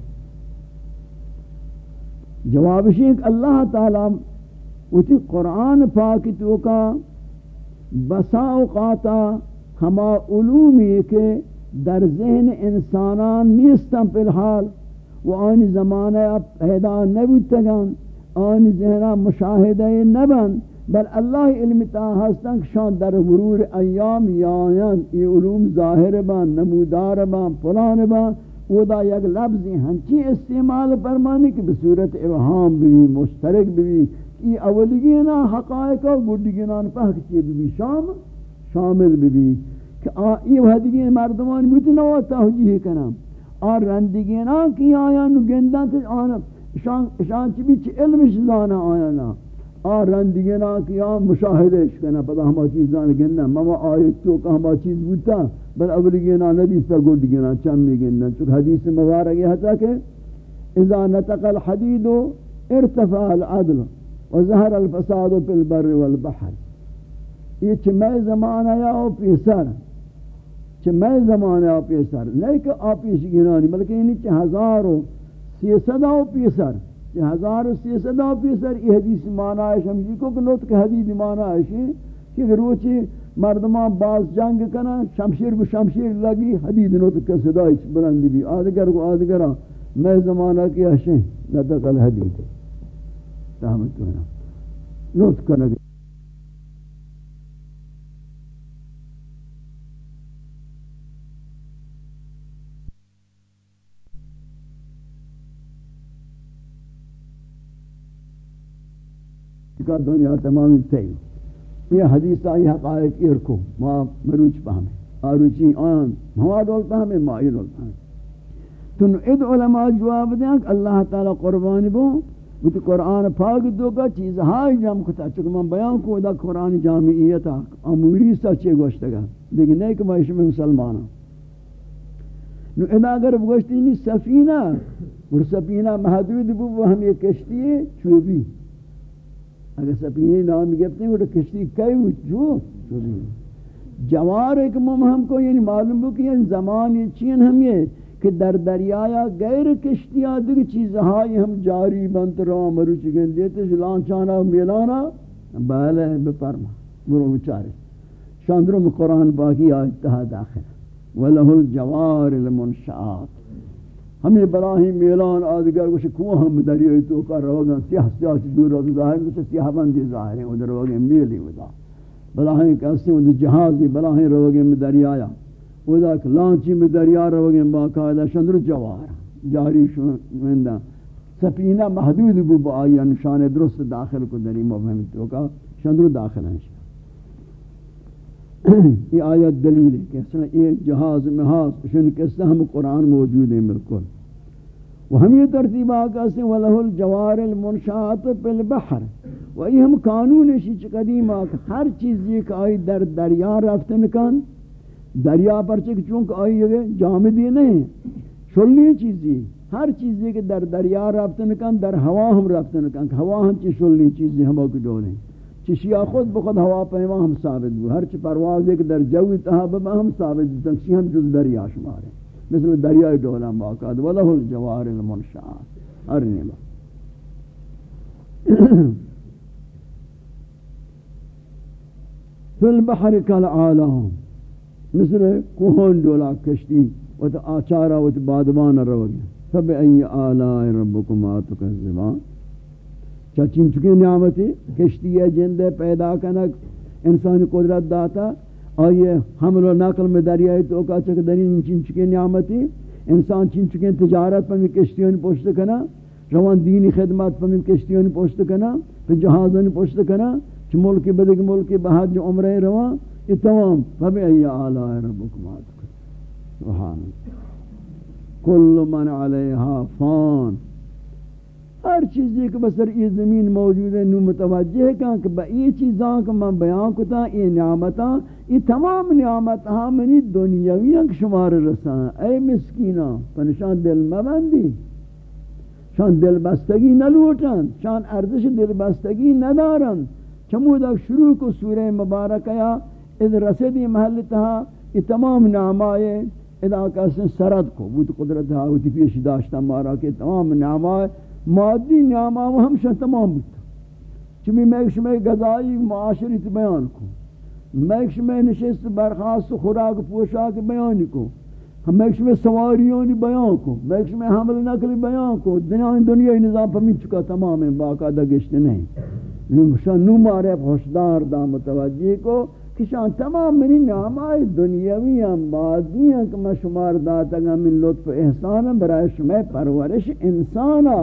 جواب شیخ اللہ تعالی اسی قرآن پاک تو کا بسا اوقاتا ہما علومی کے در ذہن انسانان نیستن پی الحال و آنی زمانہ پیدا نبوتگن آنی ذہنہ مشاہدہ نبن، بل اللہ علم تا ہستن شان در مرور ایام یایان، یہ علوم ظاہر بان نمودار بان پلان بان وہ دا یک لفظی ہنچی استعمال فرمانی کہ بصورت ابہام بھی مشترک بھی یہ اولیگینا حقائق و گردگینان پہک چیئے بھی شام، شامل بھی کہ یہ وحدگی مردمان بیتی نو توجیہ کنم آن رندگینا کی آیا نو گندن تے آن، شان چی بھی علم شزانا آیا نا آن رندگینا کی آن مشاہدہ شکنا پتہ ہما چیزان گندن مما آیت تو کہ ہما چیز بودتا بل اولیگینا ندیس تا گوڑ چم می گندن چونکہ حدیث مبارک یہ تھا کہ اذا نتق الحدید ارتفع العدل وظهر الفساد في البر والبحر۔ یہ چمے زمانہ یا او پیسر چمے زمانہ یا پیسر نہیں کہ آپ پیش گنانی بلکہ یعنی چھ ہزار و سیسد او پیسر چھ ہزار سی صدا فیصد یہ حدیث معنی ہے شمشی کو کہ نوت کہ حدیث معنی ہے کہ روچی مردمان باز جنگ کنا شمشیر کو شمشیر لگی حدید نوت کہ اس بلندی بھی آدگر کو آدگرہ میں زمانہ کی اشیں نتق الحدید تحمد کنا نوت کرنا کا دنیا تمامی تھی یہ حدیث آئی حقائق ارکو ما مروچ پہمیں آروچی آن ہوا دول پہمیں ما ای دول پہمیں تن اد علماء جواب دیں کہ اللہ تعالی قربانی بو وہ قرآن پاک دو کا چیز ہائی جام کتا، چکہ من بیان کو دا قرآن جامعیتا، اموری سچے گوشتا گا. لیکن نہیں کہ میں اس میں مسلمانا. نو ادا اگر گوشتی نہیں سفینہ اور سفینہ محدود بو، وہ ہم یہ کشتی ہے، چوبی. اگر سفینہ نام گفتے ہیں، وہ کشتی کئی جو جوار ایک مم ہم کو یعنی معلوم ہو کہ یہ زمان یہ چین ہم یہ کہ در دریایا غیر کشتیاں دیگر چیزہائی ہم جاری بنت رہا مروچ گن دیتے جلان چانا و میلانا، بہلے بپرما، برو بچارے۔ شاندروں میں قرآن باقی آیت تہا داخل۔ وَلَهُ الْجَوَارِ الْمُنْشَعَاتِ ہمیں براہی میلان آدگر کچھ کوہ ہم دریائی تو کر روگا سیاہ سیاہ چی دور روگا ظاہر کچھ سیاہ بندی ظاہر ہیں ادھر روگا میلی ودا براہی کہتے ہیں جہازی براہی روگا میں دریایا۔ وہ ذاک لانچی میں دریا روگیں باقاعدہ شندر جوار۔ جاری شوندہ سفینہ محدود بو با آئی نشان درست داخل کو دری مبہم تو کا شندر داخل ہیں۔ یہ آیت دلیل ہے کہ یہ جہاز محاز شن قصہ ہم قرآن موجود ہیں بالکل۔ وہ ہم یہ ترتیب آقا سے وَلَهُ الْجَوَارِ الْمُنْشَاتِ پِي الْبَحْرِ و یہ ہم قانون شیچ قدیم آقا ہر چیز یہ کہ آئی در دریا رفتن کن دریا پر چک چونک آئی ہے جامدی نہیں شلنی چیزی ہر چیزی کہ در دریا رابطن کن در ہوا ہم رابطن کن ہوا ہم چی شلنی چیزی ہم کی دولیں چشیا خود بخود ہوا پیما ہم ثابت بو۔ ہر چی پرواز ایک در جوی تہا تحابب ہم ثابت بو۔ تنکسی ہم جز دریا شمارے۔ مثل دریای دولا باقاد وَلَهُ الْجَوَارِ الْمُنْشَعَاتِ ہر نیمہ فِي الْبَحْرِ كَالْعَالَهُمْ مثل کوہن دولا کشتی و آچارا و بادبان رو گیا فب ای آلائی ربکما تکذبان. چاچین چکی نعمتی، کشتی جندے پیدا کنک، انسانی قدرت داتا آئیے حمل و نقل میں دریائی تو کا چک دنین چین چکی نعمتی، انسان چین چکی تجارت پر میں کشتیوں پوشت کنا، روان دینی خدمات پر میں کشتیوں پوشت کنا، پھر جہازوں نے پوشت کنا، چھ ملکی بدک ملکی بہت جو عمرے روان، یہ تمام، فبی ای آلاء ربکم آتکر. سبحان کل من علیہا فان. ہر چیزی کہ بسر یہ زمین موجود ہے، نو متوجہ کہاں کہ با یہ چیزاں کہ میں بیان کتا، یہ نعمتاں، یہ تمام نعمتاں منی دنیاویاں کہ شمار رسان اے مسکینہ پنشان دل مبندی، شان دل بستگی نلوٹن شان ارزش دل بستگی ندارن چمودک شروع کو سورہ مبارکہ یا اذ رسدی محل تہا یہ تمام نعمائے ادا کسن سرد کو، بود قدرت ہا ہوتی پیش داشتا مارا کہ تمام نعمائے مادی نیام نعمہ ہمشہ تمام بود چمی میں ایک شمی غذائی معاشرت بیان کو۔ میں ایک شمی نشست برخواست خوراک پوشاک بیان کو۔ ہم ایک شمی سواریوں بیان کو۔ میں ایک شمی حمل نقل بیان کو۔ دنیا دنیا نظام پر من چکا تمام باقاعدہ گشت نہیں۔ نو مارے خوشدار دا متوجہ کو کشان تمام منی نعمائی دنیاوی ہیں مادی ہیں کہ میں شمار داتا گا من لطف احسان برای شما پرورش انسانا۔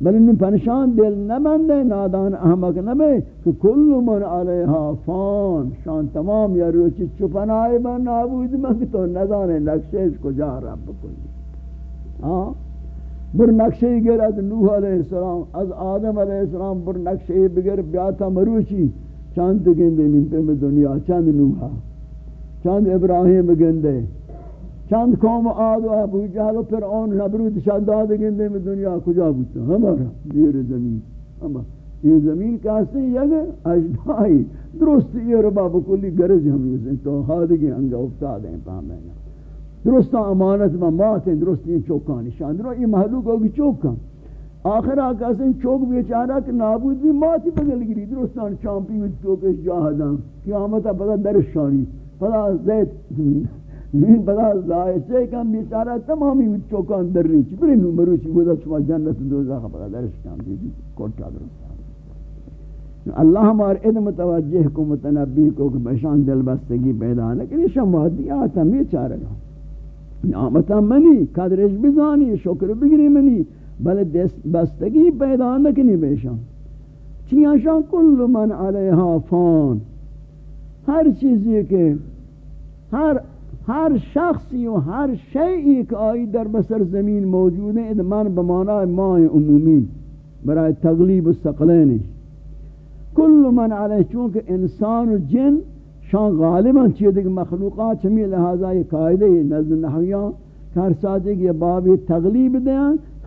بل انہوں پنشان دل نبندے نادان احمق نبے کہ کل من علیہا فان. شان تمام یا روچی چپنائی بن نابود میں تو نظانے لکشش کو جا رب کلی ہاں بر نقشے گرد نوح علیہ السلام، از آدم علیہ السلام بر نقشے بگر بیاتا مروچی. چاند گندے من پہ دنیا، چند نوحا چند ابراہیم گندے چند قوم آد و ابو جہل و فرعون نبرود شداد گندے میں دنیا کجا بودتا ہمارا دیر زمین. ہمارا یہ زمین کہاستے ہیں یک اجدائی. درست یہ ربا بکلی گرز ہم یہ تو حادگی انگا افتاد ہیں پاہمینا درست امانت میں مات ہیں درست یہ چوکانی شاندرو یہ محلوک ہوگی چوکان آخر آقا سے چوک بیچارہ کہ نابود بھی ماتی بگل گری درستان چامپی میں چوکش جاہداں قیامتا پدا درشانی. پدا زیت زمین پدا زائشے کم بیچارہ تمامی میں چوکان در رہی چی بری نمبرو چی گودا چما جنت دوزخ دوزاخ پدا درشان دیدی کوٹا درستان اللہ ہمارے ادھ متوجہ کو متنبی کو کہ بشان دل بستگی پیدا نہ کہ یہ شموادی آتا میں چارہ گا نعمتا منی قدرش بزانی شکر بگری منی بل بستگی پیدا نہ نکنی بیشان چیاں شان کل من علیہا فان ہر چیزی کے ہر ہر شخصی و ہر شیئی کہ آئی در بسر زمین موجود ہے من بمانا ماہ عمومی، برای تغلیب السقلین کل من علیہ چونکہ انسان و جن، شان غالباً چیئے دیکھ مخلوقات چمی لہذا یہ قائدے نزد نحویان ہر ساتھ ایک یہ بابی تغلیب دیں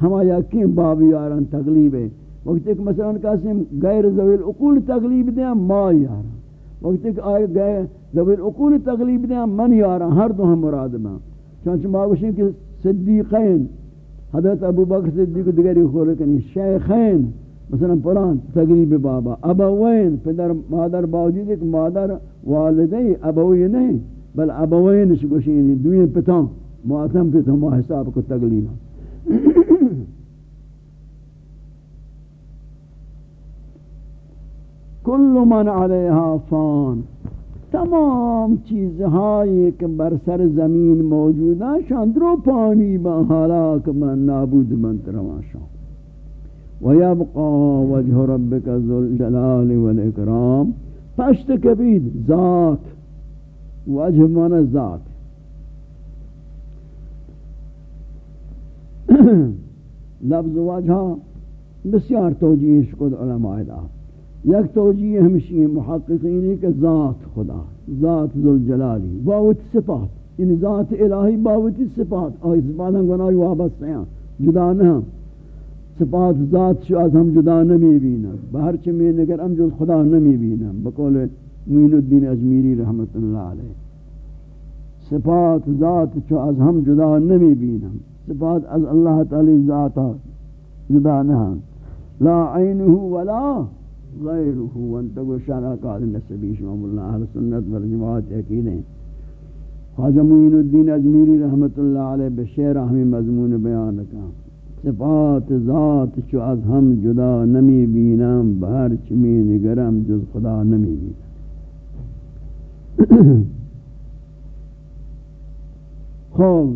ہما یقین بابی آران تغلیب ہے وقت ایک مثلا کہتے ہیں غیر زویل اقول تغلیب دیں ما یاران. وقت ایک آئے غیر زویل اقول تغلیب دیں من یاران ہر دو ہم مراد میں۔ چونچہ ماغوشیں کہ صدیقین، حضرت ابو بکر صدیق دیگری خورکنی شیخین، مثلا پران تغلیب بابا، ابوین، پدر، مادر باوجود ایک مادر والدی ابوی نہیں، بل ابوین شگوشین دوین پتان معتم پتان، ما حساب کو تغلیب کل من علیہا فان تمام چیزہائی کہ بر سر زمین موجود ہیں شاندرو پانی با حالاک من نابود من تروان شان ويبقى وجه ربك ذو الجلال والإكرام پشت کبید ذات. وجه من ذات. <coughs> لفظ وجہ بسیار توجیہش کد علماء دا یک توجیہ ہمشی محققینی کہ ذات خدا، ذات ذوالجلالی باوت صفات. یعنی ذات الہی باوت صفات. آئی صفات ہم گناہی وابست ہیں جدا نہ صفات ذات شو از ہم جدا نمی بینا بہر چمی نگر ام جز خدا نمی بینا بقول موین الدین اجمیری رحمت اللہ علیہ صفات ذات شو از ہم جدا نمی بینا صفات از اللہ تعالی ذاتا جدا نہ لا عینہ ولا غیرہ وانتگو شرع قادر نسبی شمام اللہ اہل سنت والجماعت یقیدیں خواجہ موین الدین اجمیری رحمت اللہ علیہ بشیر ہمیں مضمون بیان رکھا صفات ذات چو از ہم جدا نمی بینم بہر چمی نگرم جز خدا نمی بینم <coughs> خوب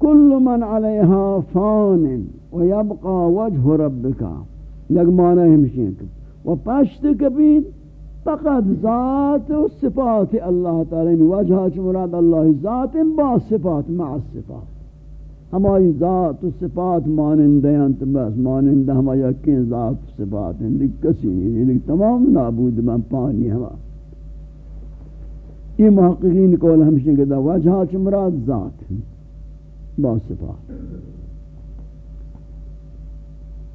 کل من علیہا فان و یبقى وجه ربکا. یک معنی ہمشین و پشت کبید فقط ذات و صفات اللہ تعالی. وجہ مراد اللہ ذات با صفات مع الصفات ہماری ذات و صفات مانندہ ہیں تو بس مانندہ ہما یقین ذات و صفات ہیں کسی نہیں یعنی تمام نابود من پانی ہما یہ محققین قول ہمشن کہ دا وجہ چمراد ذات با صفات.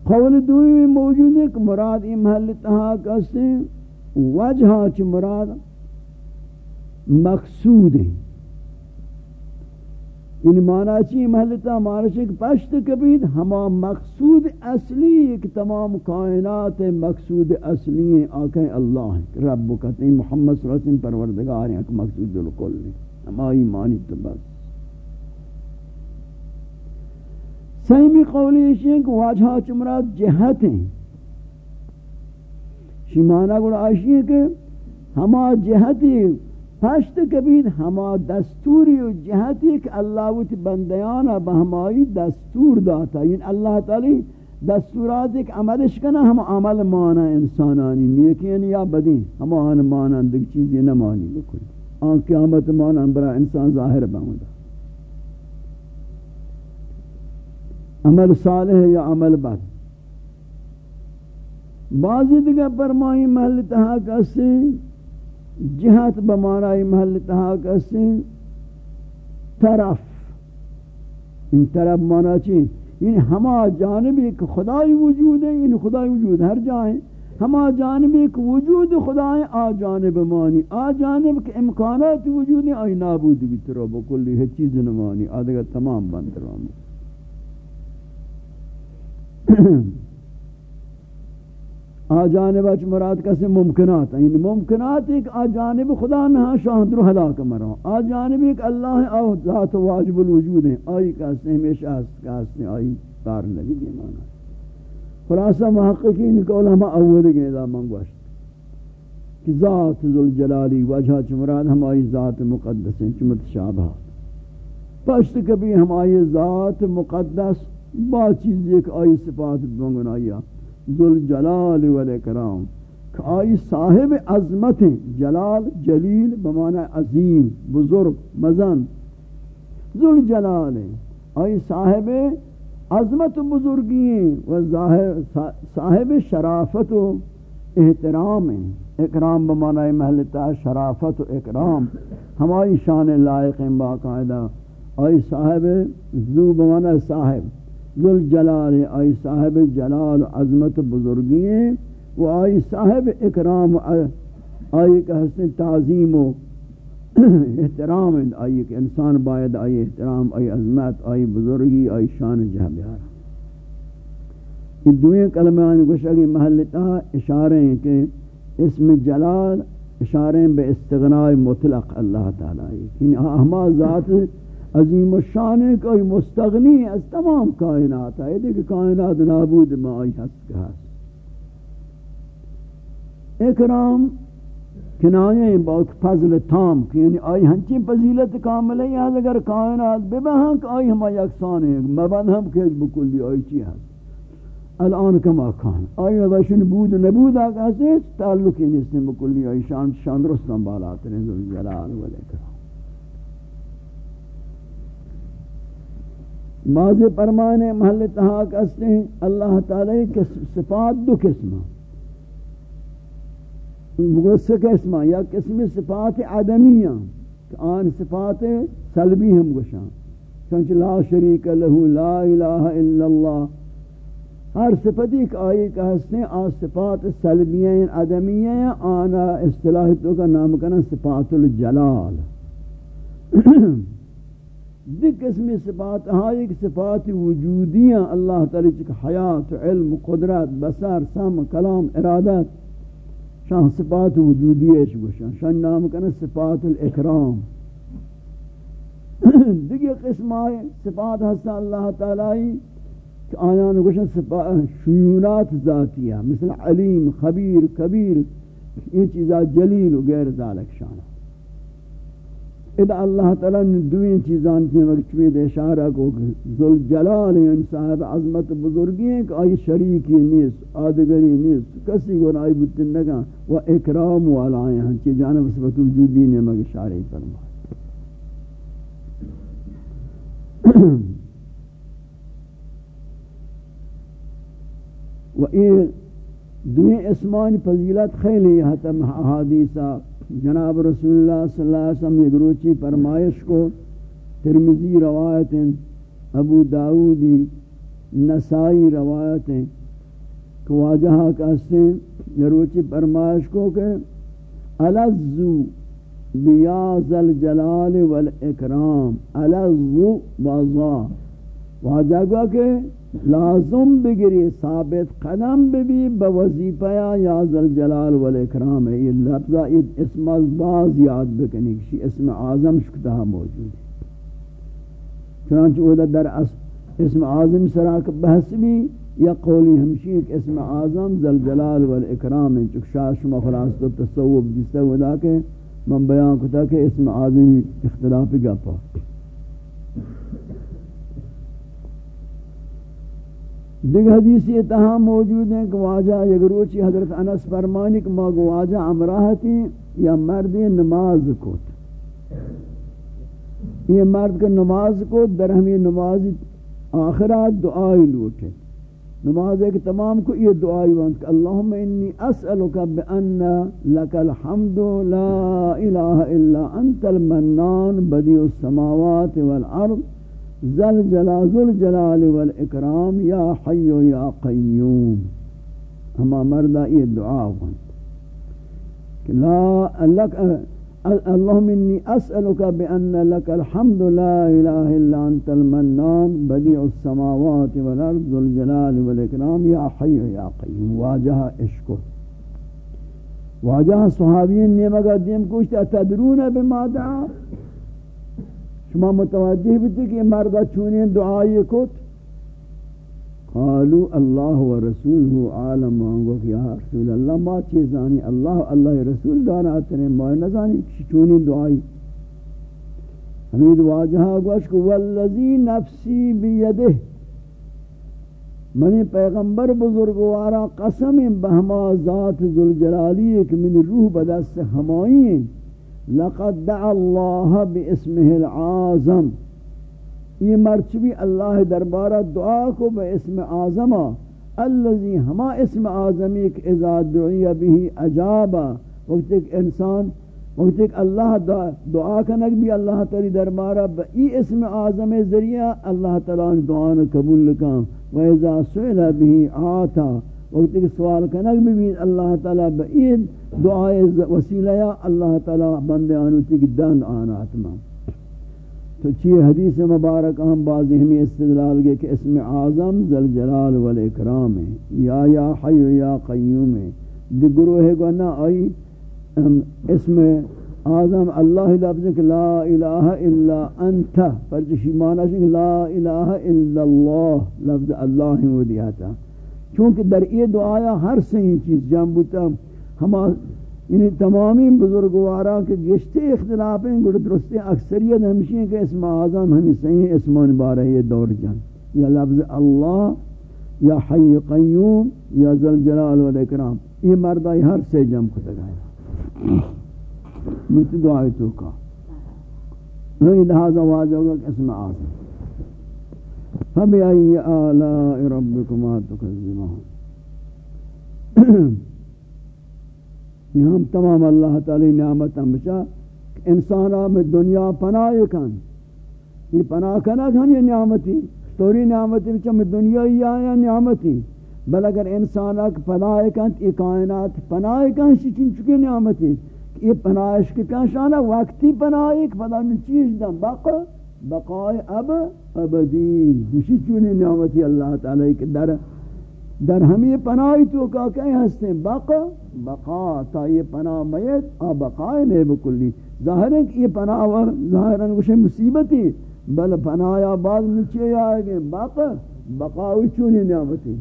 قول دوئی موجود ہے کہ مراد یہ محل تہا کستے وجہ چمراد مقصود ہیں یعنی معنی چی محلتا معنی چی کہ پشت کبید ہما مقصود اصلی ایک تمام کائنات مقصود اصلی ہیں آکے اللہ ہیں۔ رب کہتے ہیں محمد صلی اللہ علیہ وسلم پروردگار ہیں کہ مقصود دلکل نہیں ہما ایمانی تو سیمی قولی ہے کہ واجہا چمرات جہت ہیں۔ شیمانہ گوڑا آشی ہے کہ ہما جہتی پشت کبید ہما دستوری و جہتی کہ اللہ وچ بندیانا بہمائی دستور داتا یعنی اللہ تعالی دستورات ایک عملش کنا ہم عمل مانا انسانانی۔ نیکین یا بدین ہم آن مانا دیکھ چیزی نمانی بکل آن قیامت مانا برا انسان ظاہر بہمدا عمل صالح یا عمل بد؟ بعضی دیگر فرمائی محل تہا کسی جہت بمانائی محل تہا کسی طرف. ان طرف مانا چی؟ یعنی ہما جانب ایک خدای وجود ہے یعنی خدای وجود ہر جائیں ہما جانب ایک وجود خدا ہے آ جانب مانی، آ جانب کے امکانات وجود ہیں، آئی نابود بھی ترو بکلی ہے چیز نمانی. آدھگا تمام بند روانی <coughs> آ جانب اچ مراد کسی ممکنات ہیں۔ یعنی ممکنات ایک آ جانب خدا نہ ہاں، شاہد رو حلاک مرا۔ آ جانب ایک اللہ او ذات واجب الوجود ہیں۔ آئی کہتے ہیں، ہمیشہ کہتے ہیں۔ آئی کار لگی دی مانا خلاصہ محققین کو علماء اول گئے دا منگوشت کہ ذات ذوالجلالی وجہ چمراد ہماری ذات مقدس ہیں، چمت شابہات پشت کبھی ہماری ذات مقدس با چیز ایک آئی صفات بنگنایا. ذوالجلال والاکرام کہ آئی صاحب عظمت ہیں جلال، جلیل بمعنی عظیم، بزرگ، مزن. ذوالجلال ہیں آئی صاحب عظمت و بزرگی و صاحب شرافت و احترام. اکرام بمعنی محلتا شرافت و اکرام. ہماری شان لائق ہیں باقاعدہ آئی صاحب ذو بمعنی صاحب. ذو الجلال آئی صاحب جلال و عظمت بزرگی ہیں وہ آئی صاحب اکرام آئی کہ حسن تعظیم و احترام آئی کہ انسان باید آئی احترام آئی عظمت آئی بزرگی آئی شان جہ بیارا یہ دوئے کلمان گوشگی محلتا اشارے ہیں کہ اسم جلال اشارے ہیں بے استغناء مطلق اللہ تعالیٰ۔ یعنی اہما ذات عظیم الشان ہے کہ مستغنی از تمام کائنات ہے دیکھ کائنات نابود ما آئی حس کا اکرام کنایہ بہت فضل تام کہ یعنی آئی ہنچی فضیلت کامل ہے اگر کائنات ببہاں کہ آئی ہما یکسان ہے مبن ہم کہج بکلی آئی چی ہے الان کما کان. آئی ادھاشن بود نبود آگا سے تعلق ہی نہیں بکلی آئی شان شان رستان بالات رہے والاکرام بعض پرمانے محل تحاک استے ہیں، اللہ تعالی کے صفات دو قسمہ۔ گوسے قسمہ، یا قسم صفات عدمیہ، کہ آن صفات سلبی ہم گوشاں چونچہ لا شریک لہو، لا الہ الا اللہ۔ ہر صفتی کہ آئی کہ ہستے آن صفات سلبیہ عدمیہ آنا اصطلاح کا نام کنا صفات الجلال۔ <clears throat> دی قسم صفات ہاں ایک صفات وجودیاں، اللہ تعالی چکہ حیات، علم، قدرت بسر سم، کلام ارادت شان صفات وجودیش گوشن شان نام کنا صفات الاکرام۔ <coughs> دیگه قسم آئے صفات ہستا اللہ تعالی کہ آیان گوشن شیونات ذاتیہ، مثل علیم، خبیر، کبیر، یہ چیزا جلیل و غیر ذالک شانہ۔ اذا اللہ تعالی نے دوین چیزان کی وقت چوید اشارہ کو ذل جلال ان صاحب عظمت بزرگی ہے کہ آئی شریکی نیس آدگری نیس کسی کو آئی بتن لگا و اکرام والا آئے ہیں چی جانب صفت وجودی نے مگر شارعی فرما و این دوین اسمان فضیلت خیلی حتم حدیثہ جناب رسول اللہ صلی اللہ علیہ وسلم یہ گروچی فرمائش کو ترمزی روایتیں، ابو داودی نسائی روایتیں کہ واجہا کہتے ہیں گروچی فرمائش کو کہ الزو بیاز الجلال والاکرام الزو بازا واجہ کو کہ لازم بگری ثابت قدم ببی بوظیفہ یا ذل جلال والاکرام. ہے یہ لفظہ اسم باز یاد بکنی کسی اسم اعظم شکتہ موجود. ہے چنانچہ وہ در اسم اعظم سراک بحث بھی یا قولی ہمشی کہ اسم اعظم ذل جلال والاکرام. ہے چک شاہ شما خلاص تو تصوب جسے ودا کہ من بیان کتا کہ اسم اعظم اختلافی گا پا دیکھ حدیث یہ تہاں موجود ہیں کہ واجہ یگروچی حضرت انس فرمانی کہ ماں واجہ امراہتی یا مرد نماز کوت یہ مرد کا نماز کو در ہمی نماز آخرات دعائی لوٹے۔ نماز ایک تمام کو یہ دعائی وانت کہ اللہم انی اسألک بأن لک الحمد لا الہ الا انت المنان، بدیع السماوات والارض۔ ذل جلال ذل جلال والاکرام یا حی یا قیوم ہما مردہ یہ دعا وانت کہ لا اللهم اني اسالك بان لك الحمد، لا اله الا انت المنان، بديع السماوات والارض ذو الجلال والاكرام يا حي يا قيوم۔ واجه اشكر واجه صحابین نے مگر دیم کوشت اتدرون بما دعا؟ شما متوجہ بھی کہ مرد چونی دعائی کت؟ قالوا اللہ و رسول عالم وانگو کہ یا رسول اللہ ما چیزانی اللہ اللہ رسول دانا اتنے ما نزانی چونی دعائی حمید واجہا گوش کو والذی نفسی بیدہ منی پیغمبر بزرگوارا قسم بہما ذات ذوالجلالی ایک من روح بدست ہمائیں لقد دعا اللہ باسمہ العظم. یہ مرچبی اللہ دربارہ دعا کو بے اسم آزما اللذی ہما اسم آزمی کہ اذا دعی بھی اجابا وقت ایک انسان، وقت ایک اللہ دعا دعا کنک بھی اللہ تعالی دربارہ بئی اسم آزم ذریعہ اللہ تعالی دعا قبول لکا وَإِذَا سُئِلَ بِهِ آتا. وقت ایک سوال کنک بھی اللہ تعالی بئی دعائے وسیلہ اللہ تعالی بندے آنو تک دن آنا اتمام تو چی حدیث مبارک ہم بعض ہمیں استدلال گئے کہ اسم اعظم ذل جلال والاکرام ہے۔ یا یا حی یا قیوم ہے۔ دی گروہ ہے گونا آئی اسم اعظم اللہ لفظ کہ لا الہ الا انت۔ پر جشی معنی ہے لا الہ الا اللہ، لفظ اللہ ہی وہ دیا تھا چونکہ در یہ دعایا ہر صحیح چیز جنبوتا ہما یعنی تمامی بزرگوارا کے گشتے اختلاف ہیں گڑ درستے اکثریت ہمشی ہیں کہ اسم اعظم ہمیں صحیح اسمان بارہ یہ دور جان۔ یا لفظ اللہ، یا حی قیوم، یا ذلجلال والاکرام یہ مردائی ہر سے جم کو تگایا مجھے دعائی تو کا۔ نہیں، لہذا واضح ہوگا کہ اسم اعظم۔ فَبِأَيِّ آلَاءِ رَبِّكُمَا تُكَذِّبَانِ <clears throat> یہ ہم تمام اللہ تعالی نعمت ہم بچا انسان میں دنیا پناہ کن۔ یہ پناہ کنک ہم یہ نعمتی توری نعمتی بچا میں دنیا ہی آیا نعمتی۔ بل اگر انسان اک پناہ کن، یہ کائنات پناہ کن شکن چکے نعمتی۔ یہ پناہش کے کن شانا وقتی پناہ ایک پدا چیز دن بقا بقائے اب ابدی نشی چونی نعمتی اللہ تعالی کے در در ہمیں پناہی تو کا کہیں ہستے بقا بقا تا یہ پناہ میت، آ بقائے نہیں بکلی۔ ظاہر ہے کہ یہ پناہ ور ظاہر ہے کہ مصیبتی، بل پناہ یا بعد نچے آئے گئے بقا بقاوی چونی نعمتی۔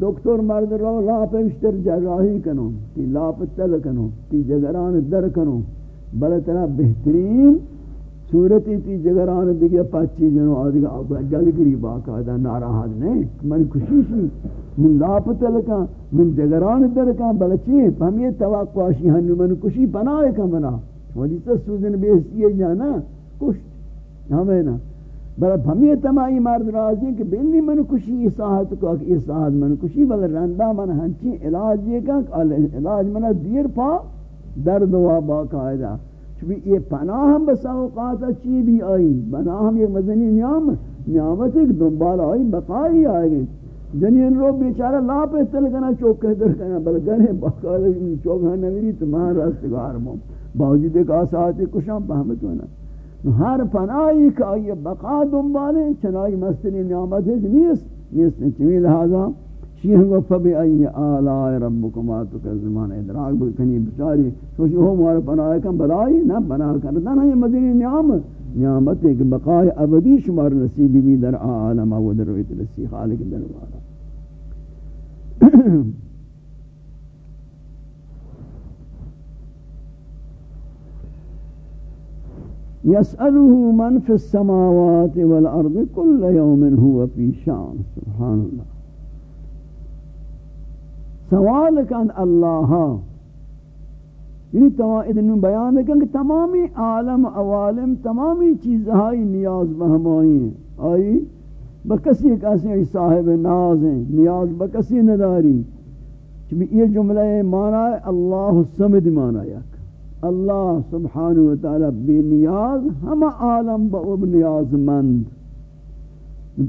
دکتر مرد رو لا پشتر جراحی کنو، تی لا پتل کنو، تی جگران در کنو۔ بل تنا بہترین صورتی تی جگران دیگه پچی جنو آدھگا آبا گل گری باقاعدہ ناراحت نہیں من خوشی شی، من لاپت لکا من جگران در کان بلچی ہم یہ توقع آشی ہنو ہاں من خوشی پناہ کا منا۔ ولی تو سوزن بیستی جانا، کشت۔ ہمیں نا۔ بل ہم یہ تمائی مرد راضی ہیں کہ بلی من خوشی اس کو، کہ اس من خوشی بل رندہ من ہنچی علاج یہ کہ علاج من دیر پا درد ہوا باقاعدہ۔ چونکہ یہ پناہ ہم بس اوقات اچھی بھی آئی پناہ ہم ایک مدنی نعمت نعمت ایک دنبال آئی بقائی آئے گئی جنین رو بیچارہ لا پہ تل کنا چوک کہہ در کنا بل چوک ہاں نویری تمہارا راستگار موں باوجود ایک آساتی کشاں پہمت ہونا۔ ہر پناہی کا یہ بقا دنبالے چنائی مستنی نعمت ہے، نیست نیست چوی لہذا شیخ گو فبی ای آلائی ربکما تکزمان ادراک بکنی بچاری سوچی ہو مارا پناہ کم بلائی نا پناہ کرتا نا یہ مدینی مدنی نعمت نعمت ایک بقای ابدی شمار نصیبی بھی در عالم و در رویت رسی خالق دربارا يسأله <clears throat> من في السماوات والأرض كل يوم هو في شان، سبحان الله سوال کن اللہ۔ یعنی تمام بیان کن کہ تمامی عالم عوالم تمامی چیزہائی نیاز بہمائی ہیں۔ آئی بکسی کسی صاحب ناز ہیں، نیاز بکسی نداری۔ چونکہ یہ جملہ مانا ہے اللہ السمد مانا یک اللہ سبحانہ وتعالی بے نیاز، ہم عالم بأب نیاز مند۔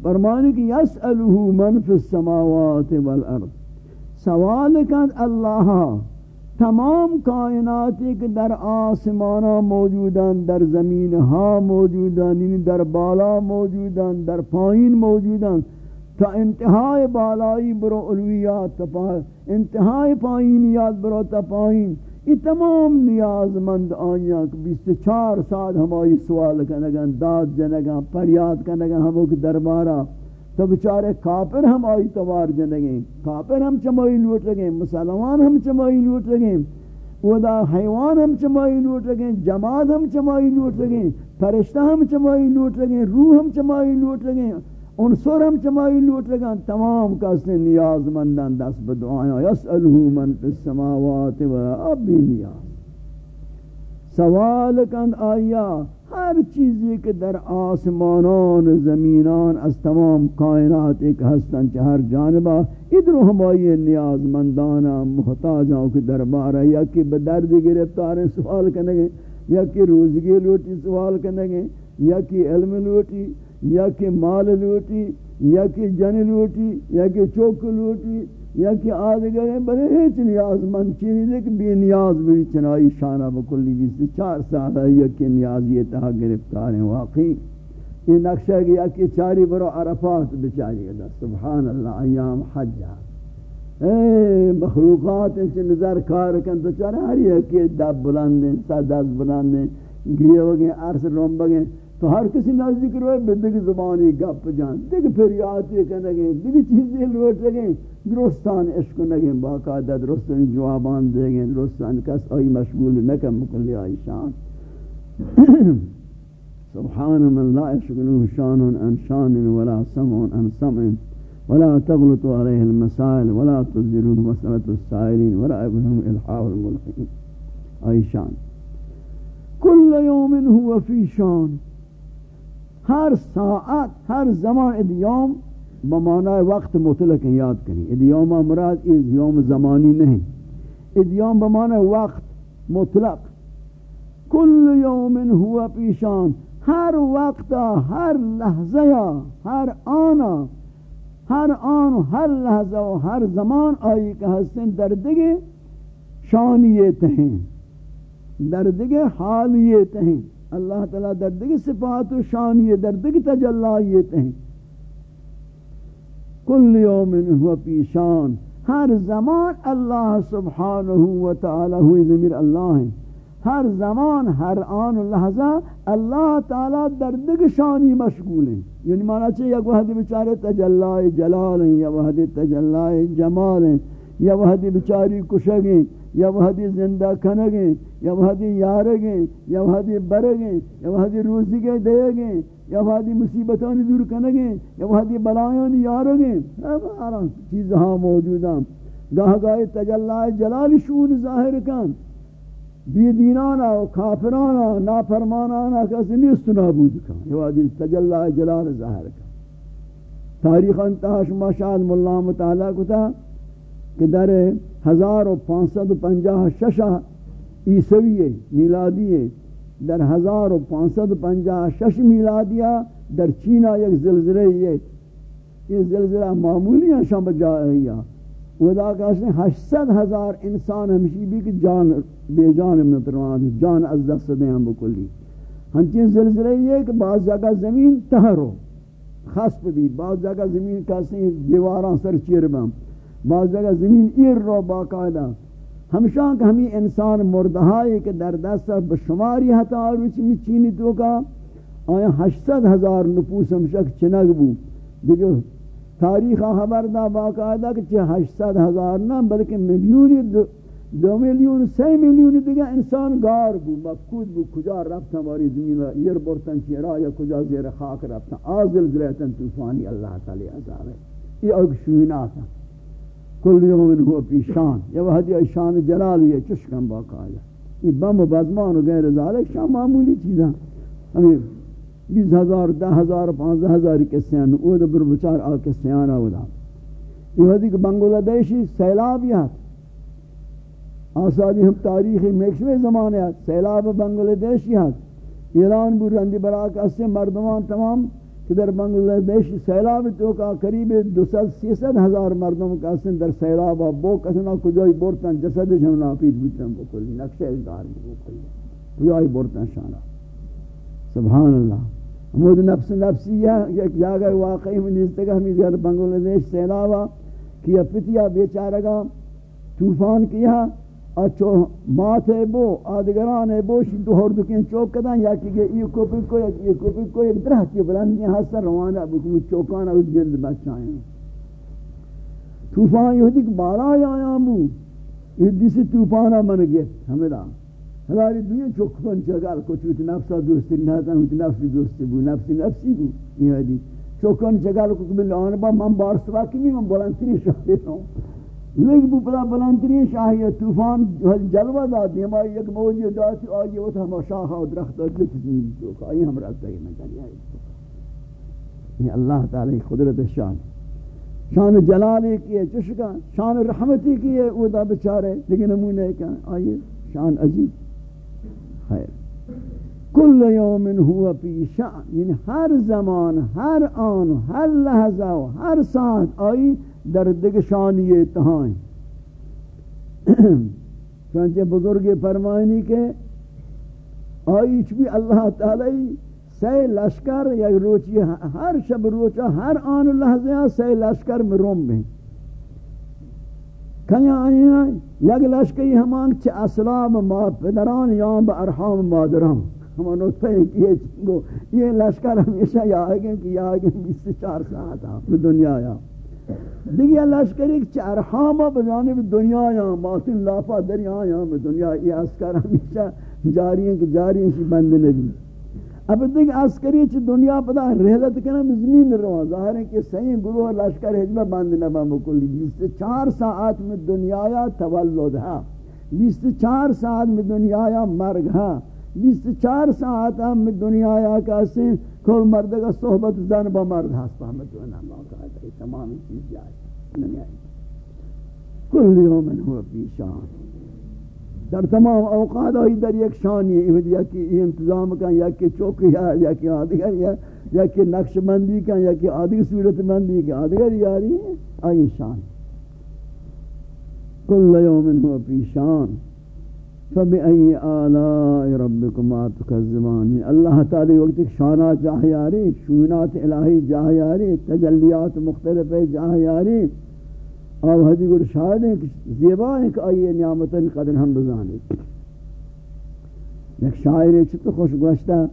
فرمانے کہ یسألہ من فی السماوات والارض۔ سوال کن اللہ، تمام کائنات ایک در آسمانا موجودان در زمین ہا موجودان یعنی در بالا موجودان در پائین موجودان تا انتہائی بالائی برو علویات تا انتہائی پائینیات برو تا پائین یہ تمام نیاز مند آئیاں کہ بیس چار سال ہمائی سوال کنگن، داد جنگن، پریاد کنگن ہموں کی دربارہ تو بچارے کافر ہم آئی توار جنگیں کافر ہم چمائی لوٹ لگیں مسلمان ہم چمائی لوٹ لگیں ودا حیوان ہم چمائی لوٹ لگیں جماعت ہم چمائی لوٹ لگیں فرشتہ ہم چمائی لوٹ لگیں روح ہم چمائی لوٹ لگیں عنصر ہم چمائی لوٹ لگیں تمام کسے نیاز مندن دست بدعائیں۔ یسألہ من فی السماوات و ابی نیاز سوال کند آیا ہر چیزی کہ در آسمانان، زمینان از تمام کائنات ایک ہستن چہر جانبا ادھر ہمائی نیاز مندانا محتاجاں کے دربارہ یا کہ بدرد گرفتار سوال کرنے گے یا کہ روزگی لوٹی سوال کرنے گے یا کہ علم لوٹی یا کہ مال لوٹی یا کہ جن لوٹی یا کہ چوک لوٹی یا کہ آدھگر ہیں بلے ہیچ نیاز من چیزی دے کہ بے نیاز بھی چنائی شانہ بکلی جس سے چار سال ہے یا کہ نیاز یہ گرفتار ہیں واقعی یہ نقشہ ہے کہ چاری برو عرفات بچاری گا سبحان اللہ ایام حجہ اے مخلوقات ہیں چھ نظر کار کن تو چارے ہر یہ کہ دب بلندیں سا دست بلندیں گریہ وگیں عرص رومبگیں تو ہر کسی نزدیک روئے بدگ زبانی گپ جان، دیکھ پھر یاد یہ کہنے گے دیکھ چیزیں لوٹ لگیں درستان عشق نگیں باقاعدہ درستان جوابان دے گیں درستان کس آئی مشغول نکم مکلی آئی شان <coughs> سبحان من لا يشغله شان عن شان ولا سمع عن سمع ولا تغلط عليه المسائل ولا تزره مسألة السائلين ولا ابنهم الحاء الملحين أي شان۔ كل يوم هو في شان۔ ہر ساعت، ہر زمان ادیوم بمعنی وقت مطلق یاد کریں ادیوم مراد ادیوم زمانی نہیں ادیوم بمعنی وقت مطلق. کل یوم ہوا پیشان. ہر وقت ہر لحظہ ہر آنا ہر آن ہر لحظہ و ہر زمان آئی کہ ہستن دردگے شانیت ہیں دردگے حالیت ہیں اللہ تعالیٰ دردگی صفات و شانی دردگی تجلائیت ہیں۔ کل یوم ہوا پیشان ہر زمان اللہ سبحانہ و تعالی ہوئی ضمیر اللہ ہیں۔ ہر زمان، ہر آن و لحظہ اللہ تعالی دردگ شانی مشغول ہیں۔ یعنی مانا چاہیے یا وحد بچارے تجلائی جلال ہیں، یا وحد تجلائی جمال ہیں، یا وحد بچاری کشگیں یا وحدی زندہ کھنگیں یا وحدی یارگیں، یا وحدی برگیں، یا وحدی روزی کے دے گیں یا وحدی مصیبتانی دور کنگیں، یا وحدی بلایانی یارگیں ہمارا چیز ہاں موجود ہیں گاہ گاہ تجلہ جلال شون ظاہر کن. بی دینانا و کافرانا، نافرمانانا کسی نیست نابود کن. یہ وحدی تجلہ جلال ظاہر کن. تاریخ انتہاش مشاہد ملا مطالعہ کتا کہ در ہزار و پانسد پنجاہ ششہ عیسوی میلادی در ہزار و پانسد پنجاہ شش میلادیہ، در چینا یک زلزلہ یہ یہ زلزلہ معمولی ہیں شام جائیہ ودا کہتے ہیں ہشتد ہزار انسان ہمشی بھی کہ جان، بے جان متروان جان از دست دیں ہم بکلی۔ ہنچین زلزلہ یہ کہ بعض جگہ زمین تہرو خصف بھی بعض جگہ زمین کہتے ہیں دیواران سر چیر بہم بعض جگہ زمین ایر رو باقاعدہ۔ ہمشان کہ ہمیں انسان مردہائی کے در دست بشماری حتا روچ میں چینی تو کا۔ آیا ہشتد ہزار نپوس ہمشک چنگ بو۔ دیکھو تاریخ خبر دا باقاعدہ کہ چھ ہشتد ہزار نہ بلکہ ملیونی دو, دو ملیون سی ملیون دیگه انسان گار بو مفقود بو کجا رفت ہماری زمین ایر برتن چیرا یا کجا زیر خاک رفتن آزل زلیتن توفانی اللہ تعالی عذاب ہے یہ اگ شوینات ہیں۔ کل یوم ہوا پیشان یہ وحدی شان جلال یہ چشکم باقا ہے یہ بم و بزمان و غیر ذالک شان معمولی چیزاں ہمیں بیس ہزار دہ ہزار پانزہ ہزار کسیان او دا بر بچار آ کسیان آو دا یہ حدی کہ بنگلہ دیشی سیلاب یاد آسادی ہم تاریخی میکشوے زمانے آت سیلاب بنگلہ دیشی یاد ایران بر رندی براک اسے مردمان تمام کہ در بنگلہ دیش سیلاب تو کا قریب دو سد سی سد ہزار مردم کا سن در سیلاب بو کسنا کجائی بورتن جسد جمنا پید بوتن بکلی نقشہ دار بکلی کجائی بورتن شانا سبحان اللہ۔ ہمود نفس نفسیہ ایک جاگہ واقعی میں نیستے ہمیں دیگر بنگلہ دیش سیلابا کیا پتیا بیچارگا توفان کیا اچھو مات ہے بو آدگران ہے بو شدو ہر دکین چوک کدن یا کہ یہ کوپی کو یہ کوپی کو ایک درہ کی بلندی حسن روانہ بکم چوکانا اس جلد بچائیں توفان یہ دیکھ بارا آیا بو یہ دیسی توفانا من گئے ہمیں دا ہماری دنیا چوک چوکن چگل کو چوت نفسا دوستی نہتا ہوتی نفسی دوستی بو نفسی نفسی بو یہ دی چوکن چگل کو کبھی آن با من بار سوا کی من بلندی شاہد ہوں لیک بو پلا بلندری شاہی طوفان جلوہ داتی ہماری ایک موجی داتی آئی وہ تھا ہم شاہا و درخت اور جت زمین آئی ہم رکھتا ہی میں کری آئی یہ اللہ تعالی خدرت شان. شان جلالی کیے چشکا شان رحمتی کیے او دا بچارے لیکن نمونے کہا آئیے شان عجیب. خیر. کل یوم ہوا پی شان یعنی ہر زمان ہر آن ہر لحظہ ہر ساعت آئی در دگشانی تہائیں۔ <clears throat> چونچہ بزرگ فرمائنی کے آئیچ بھی اللہ تعالی سی لشکر یا روچی ہر شب روچا ہر آن لحظہ سی لشکر میں روم میں۔ کنیا آئی ہیں، یک لشکری ہمان چھ اسلام ما پدران یا با ارحام مادران۔ ہمان نطفہ کیے چنگو، یہ لشکر ہمیشہ یا آگے کہ یا آگے بیس چار ساعت آپ دنیا یا دیگه لشکری که چرحاما بجانب دنیا یا ماسن لافا دریا یا دنیا یہ اسکر ہمیشہ جاری ہیں کہ جاری ہیں بند نبی. اب دیکھ عسکری چھ دنیا پدا رہلت کنا زمین روا ظاہر ہے کہ صحیح گروہ لشکر حجبہ بند نبا مکلی بیس چار ساعت میں دنیا یا تولد ہے بیس چار ساعت میں دنیا یا مرگ ہے بیس چار ساعت میں دنیا یا کسی کل مرد کا صحبت زن با مرد ہست فهمت و نما کہتا ہے تمام چیز جائے دنیا کل یوم ہوا پیشان در تمام اوقات آئی در یک شانی ہے یا کہ انتظام کا یا کہ چوکی ہے یا کہ آدگر، یا یا کہ نقش بندی کا یا کہ آدگر صورت بندی کا آدگر یاری آئی شان. کل یوم ہوا پیشان فبأي آلاء ربكما تكذبان؟ اللہ تعالی وقت شانہ جاہیاری شونات الہی جاہیاری تجلیات مختلف جاہیاری اور حدی گر شاہد ہیں کہ زیبا ہیں کہ آئیے نعمتن قدر ہم بزانے۔ ایک شاعر ہے چھتا خوش گوشتا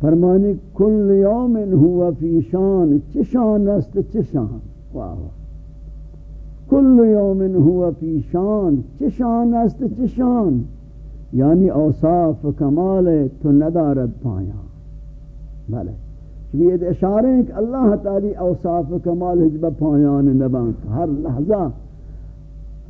فرمانی کل یوم ہوا فی شان، چشان است چشان۔ واہ واہ۔ کل یوم ہوا فی شان چشان است چشان یعنی اوصاف کمال تو ندارد پایا بلے چوید اشارے ہیں کہ اللہ تعالی اوصاف کمال حجب پایان نبان ہر لحظہ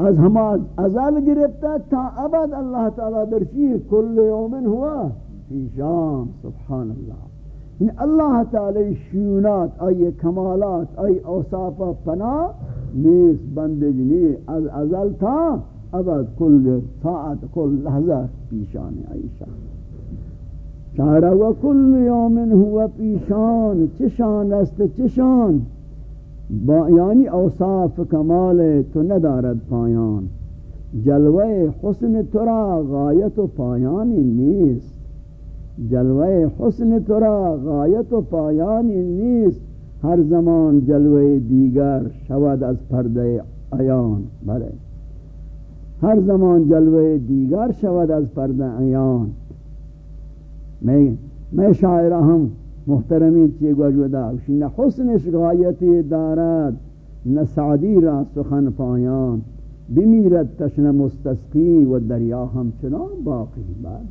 از ہما ازال گرفتا تا ابد اللہ تعالی درشی کل یوم ہوا فی شان. سبحان اللہ یعنی اللہ تعالی شیونات ای کمالات، ای اوصاف پناہ نیس بندگی از ازل تا ابد کل ساعت کل لحظہ پیشان عیشہ شاعرہ و کل یوم ہوا پیشان. چشان است چشان با یعنی اوصاف کمال تو ندارد پایان. جلوہ حسن ترا غایت و پایانی نیست. جلوہ حسن ترا غایت و پایانی نیست. هر زمان جلوه دیگر شود از پرده ایان بله. هر زمان جلوه دیگر شود از پرده ایان می می شاعر هم محترمی چی گوجودا نه حسنش غایتی دارد نه سعدی را سخن پایان. بمیرد تشنه مستسقی و دریا همچنان باقی. بعد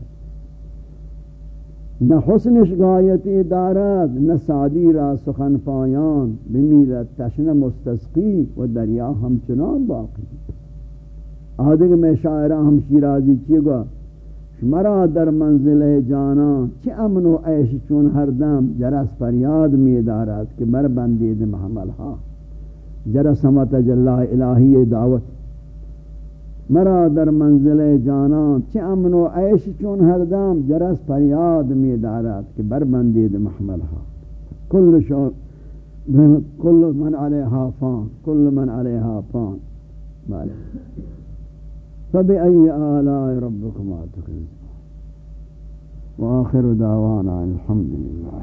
نہ حسنش غایتی دارد، نہ سعدی را سخن پایان بمیرد تشن مستسقی و دریا ہمچنان باقی. آدھگ میں شاعرہ ہم شیرازی چیئے گا؟ مرا در منزل جانا چه امن و عیش چون ہر دم جرس فریاد می دارد کہ بر بندید محمل ها جرس ہمت جلہ الہی دعوت. مرا در منزل جانا چه امن و عیش چون ہر دم جرس فریاد می دارد کہ بر بندید محمل ها کل شو کل من علیها فان، کل من علیها فان. مالک فبأي آلاء ربكما تكذبان وآخر دعوانا الحمد لله